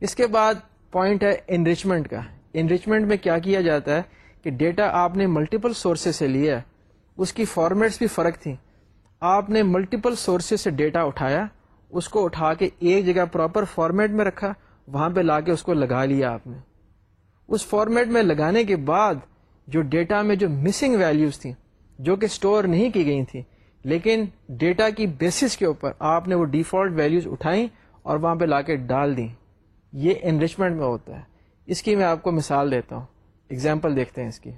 اس کے بعد پوائنٹ ہے انریچمنٹ کا۔ انریچمنٹ میں کیا کیا جاتا ہے کہ ڈیٹا آپ نے ملٹیپل سورسز سے لیا ہے۔ اس کی فارمیٹس بھی فرق تھیں۔ آپ نے ملٹیپل سورسز سے ڈیٹا اٹھایا، اس کو اٹھا کے ایک جگہ پراپر فارمیٹ میں رکھا، وہاں پہ لا کے اس کو لگا لیا آپ نے۔ اس فارمیٹ میں لگانے کے بعد جو ڈیٹا میں جو مسنگ ویلیوز تھیں، جو کہ اسٹور نہیں کی گئی تھیں، لیکن ڈیٹا کی بیسس کے اوپر آپ نے وہ ڈیفالٹ ویلیوز اٹھائیں اور وہاں پہ لا کے ڈال دیں۔ یہ انریچمنٹ میں ہوتا ہے۔ اس کی میں آپ کو مثال دیتا ہوں۔ ایگزامپل دیکھتے ہیں اس کی۔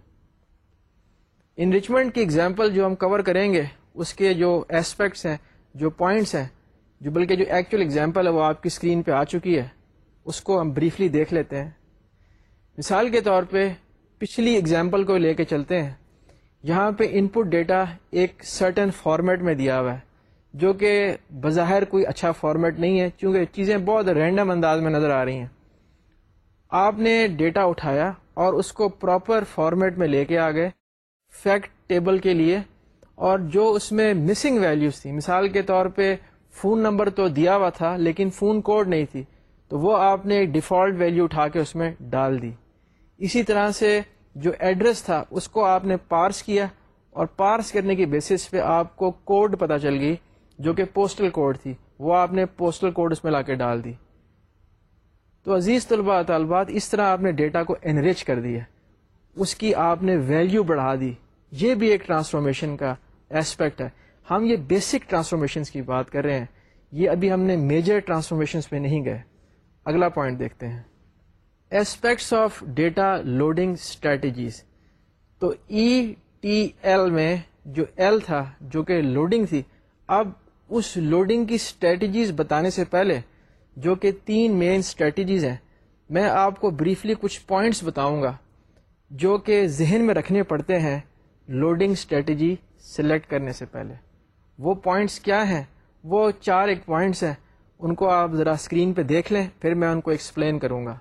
انریچمنٹ کی ایگزامپل جو ہم کور کریں گے، اس کے جو ایسپیکٹس ہیں، جو پوائنٹس ہیں، جو بلکہ جو ایکچوئل ایگزامپل ہے، وہ آپ کی اسکرین پہ آ چکی ہے۔ اس کو ہم بریفلی دیکھ لیتے ہیں۔ مثال کے طور پہ پچھلی ایگزامپل کو لے کے چلتے ہیں۔ یہاں پہ ان پٹ ڈیٹا ایک سرٹن فارمیٹ میں دیا ہوا ہے۔ جو کہ بظاہر کوئی اچھا فارمیٹ نہیں ہے، چونکہ چیزیں بہت رینڈم انداز میں نظر آ رہی ہیں۔ آپ نے ڈیٹا اٹھایا اور اس کو پراپر فارمیٹ میں لے کے آ گئے فیکٹ ٹیبل کے لیے، اور جو اس میں مسنگ ویلیوز تھی، مثال کے طور پہ فون نمبر تو دیا ہوا تھا، لیکن فون کوڈ نہیں تھی، تو وہ آپ نے ڈیفالٹ ویلیو اٹھا کے اس میں ڈال دی۔ اسی طرح سے جو ایڈریس تھا، اس کو آپ نے پارس کیا، اور پارس کرنے کی بیسس پہ آپ کو کوڈ پتا چل گئی جو کہ پوسٹل کوڈ تھی، وہ آپ نے پوسٹل کوڈ اس میں لا کے ڈال دی۔ تو عزیز طلباء، طالبات، اس طرح آپ نے ڈیٹا کو انریچ کر دیا۔ اس کی آپ نے ویلیو بڑھا دی۔ یہ بھی ایک ٹرانسفارمیشن کا ایسپیکٹ ہے۔ ہم یہ بیسک ٹرانسفارمیشن کی بات کر رہے ہیں۔ یہ ابھی ہم نے میجر ٹرانسفارمیشن پہ نہیں گئے۔ اگلا پوائنٹ دیکھتے ہیں۔ Aspects of data loading strategies تو ای ٹی ایل میں جو ایل تھا، جو کہ لوڈنگ تھی، اب اس لوڈنگ کی اسٹریٹجیز بتانے سے پہلے جو کہ تین مین اسٹریٹجیز ہیں، میں آپ کو بریفلی کچھ پوائنٹس بتاؤں گا جو کہ ذہن میں رکھنے پڑتے ہیں لوڈنگ اسٹریٹجی سلیکٹ کرنے سے پہلے۔ وہ پوائنٹس کیا ہیں؟ وہ چار ایک پوائنٹس ہیں۔ ان کو آپ ذرا اسکرین پہ دیکھ لیں، پھر میں ان کو ایکسپلین کروں گا۔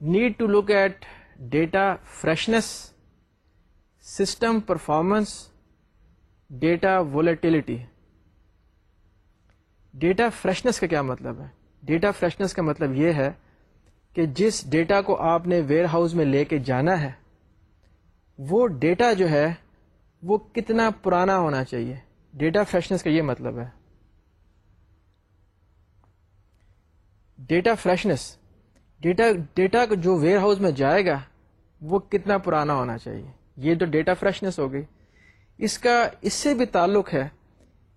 Need to look at data freshness system performance data volatility data freshness کا کیا مطلب ہے؟ ڈیٹا فریشنس کا مطلب یہ ہے کہ جس ڈیٹا کو آپ نے ویئر ہاؤس میں لے کے جانا ہے، وہ ڈیٹا جو ہے، وہ کتنا پرانا ہونا چاہیے؟ ڈیٹا فریشنس کا یہ مطلب ہے۔ ڈیٹا فریشنس، ڈیٹا ڈیٹا جو ویئر ہاؤس میں جائے گا، وہ کتنا پرانا ہونا چاہیے؟ یہ تو ڈیٹا فریشنس ہو گئی۔ اس کا، اس سے بھی تعلق ہے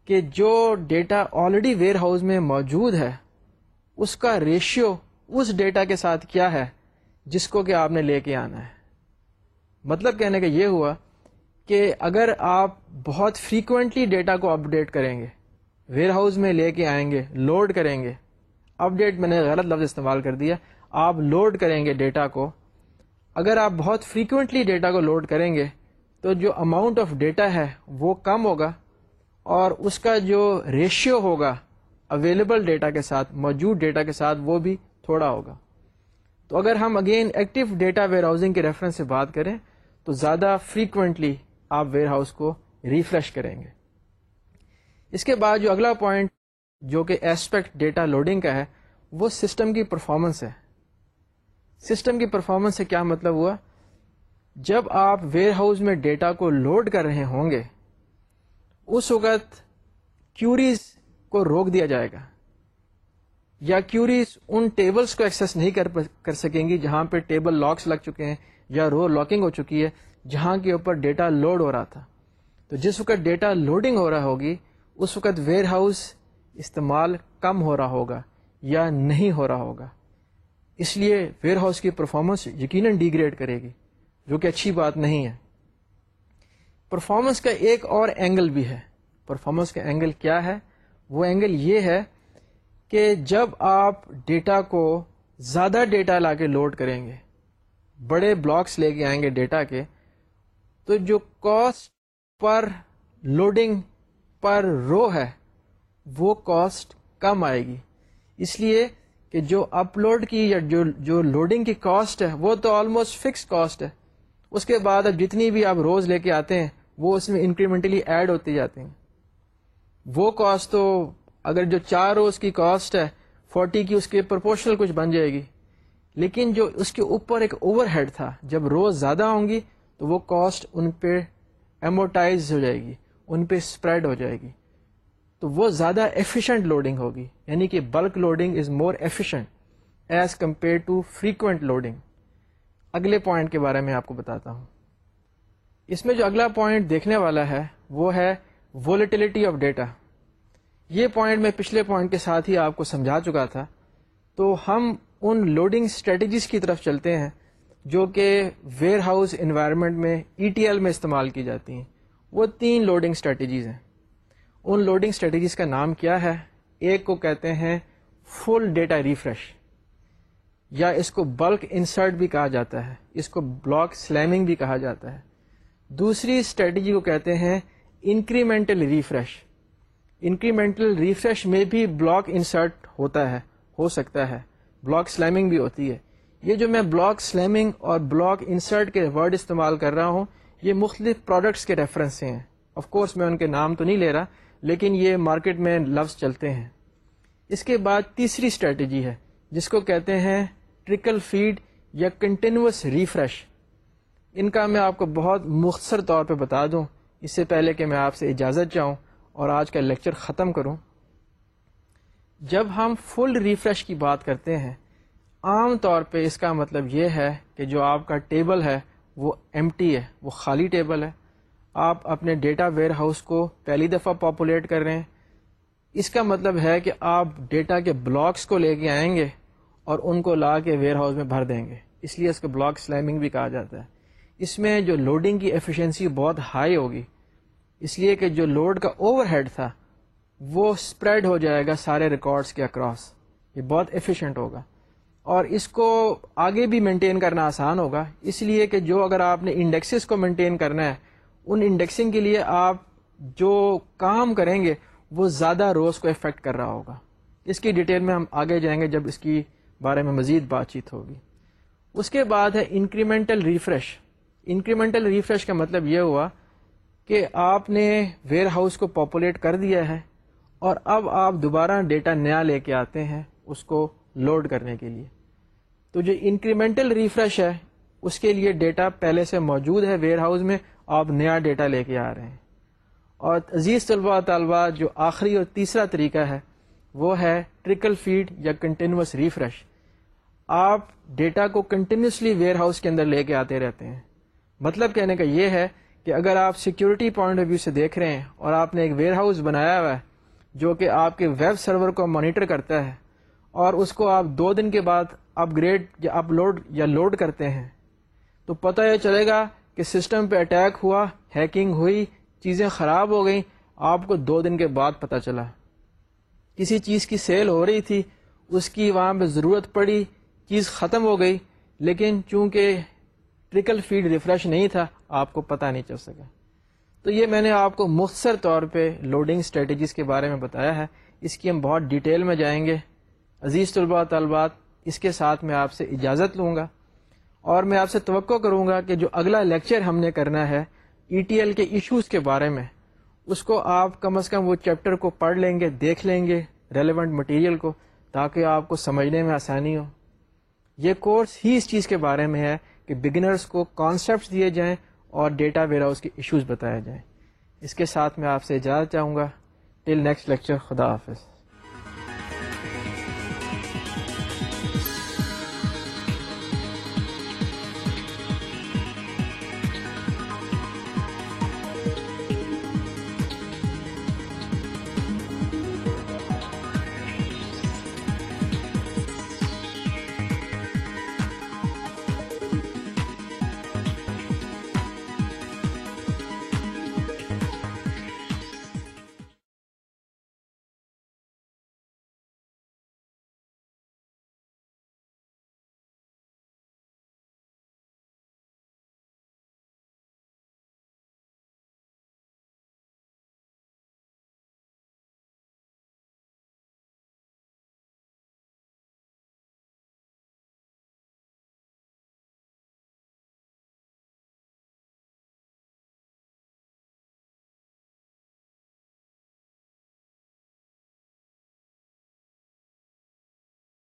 کہ جو ڈیٹا آلریڈی ویئر ہاؤس میں موجود ہے، اس کا ریشیو اس ڈیٹا کے ساتھ کیا ہے جس کو کہ آپ نے لے کے آنا ہے۔ مطلب کہنے کا یہ ہوا کہ اگر آپ بہت فریکوینٹلی ڈیٹا کو اپڈیٹ کریں گے ویئر ہاؤس میں لے کے آئیں گے لوڈ کریں گے اپڈیٹ میں نے غلط لفظ استعمال کر دیا، آپ لوڈ کریں گے ڈیٹا کو۔ اگر آپ بہت فریکوینٹلی ڈیٹا کو لوڈ کریں گے، تو جو اماؤنٹ آف ڈیٹا ہے وہ کم ہوگا۔ اور اس کا جو ریشیو ہوگا اویلیبل ڈیٹا کے ساتھ، موجود ڈیٹا کے ساتھ وہ بھی تھوڑا ہوگا۔ تو اگر ہم again active data warehousing کے ریفرنس سے بات کریں، تو زیادہ فریکوینٹلی آپ ویئر ہاؤس کو ریفریش کریں گے۔ اس کے بعد جو اگلا پوائنٹ جو کہ ایسپیکٹ ڈیٹا لوڈنگ کا ہے، وہ سسٹم کی پرفارمنس ہے۔ سسٹم کی پرفارمنس سے کیا مطلب ہوا؟ جب آپ ویئر ہاؤس میں ڈیٹا کو لوڈ کر رہے ہوں گے اس وقت کیوریز کو روک دیا جائے گا یا کیوریز ان ٹیبلز کو ایکسیس نہیں کر سکیں گی جہاں پہ ٹیبل لاکس لگ چکے ہیں یا رو لاکنگ ہو چکی ہے، جہاں کے اوپر ڈیٹا لوڈ ہو رہا تھا۔ تو جس وقت ڈیٹا لوڈنگ ہو رہا ہوگی، اس وقت ویئر ہاؤس استعمال کم ہو رہا ہوگا یا نہیں ہو رہا ہوگا۔ اس لیے ویئر ہاؤس کی پرفارمنس یقیناً ڈیگریڈ کرے گی، جو کہ اچھی بات نہیں ہے۔ پرفارمنس کا ایک اور اینگل بھی ہے. پرفارمنس کا اینگل کیا ہے؟ وہ اینگل یہ ہے کہ جب آپ ڈیٹا کو زیادہ ڈیٹا لا کے لوڈ کریں گے، بڑے بلاکس لے کے آئیں گے ڈیٹا کے، تو جو کاسٹ پر لوڈنگ پر رو ہے، وہ کاسٹ کم آئے گی. اس لیے کہ جو اپلوڈ کی یا جو جو لوڈنگ کی کاسٹ ہے، وہ تو آلموسٹ فکس کاسٹ ہے. اس کے بعد اب جتنی بھی آپ روز لے کے آتے ہیں وہ اس میں انکریمنٹلی ایڈ ہوتے جاتے ہیں۔ وہ کاسٹ تو اگر جو چار روز کی کاسٹ ہے فورٹی کی اس کے پرپورشنل کچھ بن جائے گی۔ لیکن جو اس کے اوپر ایک اوور ہیڈ تھا، جب روز زیادہ ہوں گی، تو وہ کاسٹ ان پہ ایموٹائز ہو جائے گی، ان پہ اسپریڈ ہو جائے گی۔ تو وہ زیادہ ایفیشینٹ لوڈنگ ہوگی۔ یعنی کہ bulk loading is more efficient as compare to frequent loading اگلے پوائنٹ کے بارے میں آپ کو بتاتا ہوں۔ اس میں جو اگلا پوائنٹ دیکھنے والا ہے، وہ ہے ولیٹیلٹی آف ڈیٹا یہ پوائنٹ میں پچھلے پوائنٹ کے ساتھ ہی آپ کو سمجھا چکا تھا۔ تو ہم ان لوڈنگ اسٹریٹجیز کی طرف چلتے ہیں جو کہ ویئر ہاؤس انوائرمنٹ میں ای ٹی ایل میں استعمال کی جاتی ہیں۔ وہ تین لوڈنگ اسٹریٹجیز ہیں۔ ان لوڈنگ اسٹریٹجیز کا نام کیا ہے؟ ایک کو کہتے ہیں فل ڈیٹا ریفریش یا اس کو بلک انسرٹ بھی کہا جاتا ہے، اس کو بلاک سلیمنگ بھی کہا جاتا ہے۔ دوسری اسٹریٹجی کو کہتے ہیں انکریمنٹل ریفریش انکریمنٹل ریفریش میں بھی بلاک انسرٹ ہوتا ہے، ہو سکتا ہے. بلاک سلیمنگ بھی ہوتی ہے. یہ جو میں بلاک سلیمنگ اور بلاک انسرٹ کے ورڈ استعمال کر رہا ہوں، یہ مختلف پروڈکٹس کے ریفرنس سے ہیں. آف کورس میں ان کے نام تو نہیں لے رہا، لیکن یہ مارکیٹ میں لفظ چلتے ہیں. اس کے بعد تیسری اسٹریٹجی ہے، جس کو کہتے ہیں ٹرکل فیڈ یا کنٹینیوس ریفریش ان کا میں آپ کو بہت مختصر طور پہ بتا دوں۔ اس سے پہلے کہ میں آپ سے اجازت چاہوں اور آج کا لیکچر ختم کروں۔ جب ہم فل ریفریش کی بات کرتے ہیں، عام طور پہ اس کا مطلب یہ ہے کہ جو آپ کا ٹیبل ہے، وہ ایم ٹی ہے، وہ خالی ٹیبل ہے۔ آپ اپنے ڈیٹا ویئر ہاؤس کو پہلی دفعہ پاپولیٹ کر رہے ہیں۔ اس کا مطلب ہے کہ آپ ڈیٹا کے بلاکس کو لے کے آئیں گے اور ان کو لا کے ویئر ہاؤس میں بھر دیں گے۔ اس لیے اس کو بلاک سلائمنگ بھی کہا جاتا ہے۔ اس میں جو لوڈنگ کی ایفیشنسی بہت ہائی ہوگی۔ اس لیے کہ جو لوڈ کا اوور ہیڈ تھا، وہ اسپریڈ ہو جائے گا سارے ریکارڈس کے اکراس یہ بہت ایفیشینٹ ہوگا۔ اور اس کو آگے بھی مینٹین کرنا آسان ہوگا۔ اس لیے کہ جو اگر آپ نے انڈیکسز کو مینٹین کرنا ہے، ان انڈیکسنگ کے لیے آپ جو کام کریں گے، وہ زیادہ روز کو افیکٹ کر رہا ہوگا۔ اس کی ڈیٹیل میں ہم آگے جائیں گے جب اس کی بارے میں مزید بات چیت ہوگی۔ اس کے بعد ہے انکریمنٹل ریفریش انکریمنٹل ریفریش کا مطلب یہ ہوا کہ آپ نے ویئر ہاؤس کو پاپولیٹ کر دیا ہے اور اب آپ دوبارہ ڈیٹا نیا لے کے آتے ہیں اس کو لوڈ کرنے کے لیے۔ تو جو انکریمنٹل ریفریش ہے، اس کے لیے ڈیٹا پہلے سے موجود ہے ویئر ہاؤس میں، آپ نیا ڈیٹا لے کے آ رہے ہیں۔ اور عزیز طلباء، طالبہ، جو آخری اور تیسرا طریقہ ہے، وہ ہے ٹریکل فیڈ یا کنٹینیوس ریفریش آپ ڈیٹا کو کنٹینیوسلی ویئر ہاؤس کے اندر لے کے آتے رہتے ہیں۔ مطلب کہنے کا یہ ہے کہ اگر آپ سیکورٹی پوائنٹ آف ویو سے دیکھ رہے ہیں اور آپ نے ایک ویئر ہاؤس بنایا ہوا ہے جو کہ آپ کے ویب سرور کو مانیٹر کرتا ہے اور اس کو آپ دو دن کے بعد اپ گریڈ یا اپلوڈ یا لوڈ کرتے ہیں، تو پتہ یہ چلے گا کہ سسٹم پہ اٹیک ہوا ہیکنگ ہوئی، چیزیں خراب ہو گئیں، آپ کو دو دن کے بعد پتہ چلا۔ کسی چیز کی سیل ہو رہی تھی، اس کی وہاں پہ ضرورت پڑی، چیز ختم ہو گئی، لیکن چونکہ ٹرکل فیڈ ریفریش نہیں تھا، آپ کو پتہ نہیں چل سکا۔ تو یہ میں نے آپ کو مختصر طور پہ لوڈنگ اسٹریٹجیز کے بارے میں بتایا ہے۔ اس کی ہم بہت ڈیٹیل میں جائیں گے۔ عزیز طلباء، طالبات، اس کے ساتھ میں آپ سے اجازت لوں گا۔ اور میں آپ سے توقع کروں گا کہ جو اگلا لیکچر ہم نے کرنا ہے ای ٹی ایل کے ایشوز کے بارے میں، اس کو آپ کم از کم وہ چیپٹر کو پڑھ لیں گے، دیکھ لیں گے ریلیونٹ مٹیریل کو، تاکہ آپ کو سمجھنے میں آسانی ہو۔ یہ کورس ہی اس چیز کے بارے میں ہے کہ بگنرس کو کانسیپٹس دیے جائیں اور ڈیٹا ویئر ہاؤس کے ایشوز بتایا جائیں۔ اس کے ساتھ میں آپ سے اجازت چاہوں گا۔ ٹل نیکسٹ لیکچر خدا حافظ۔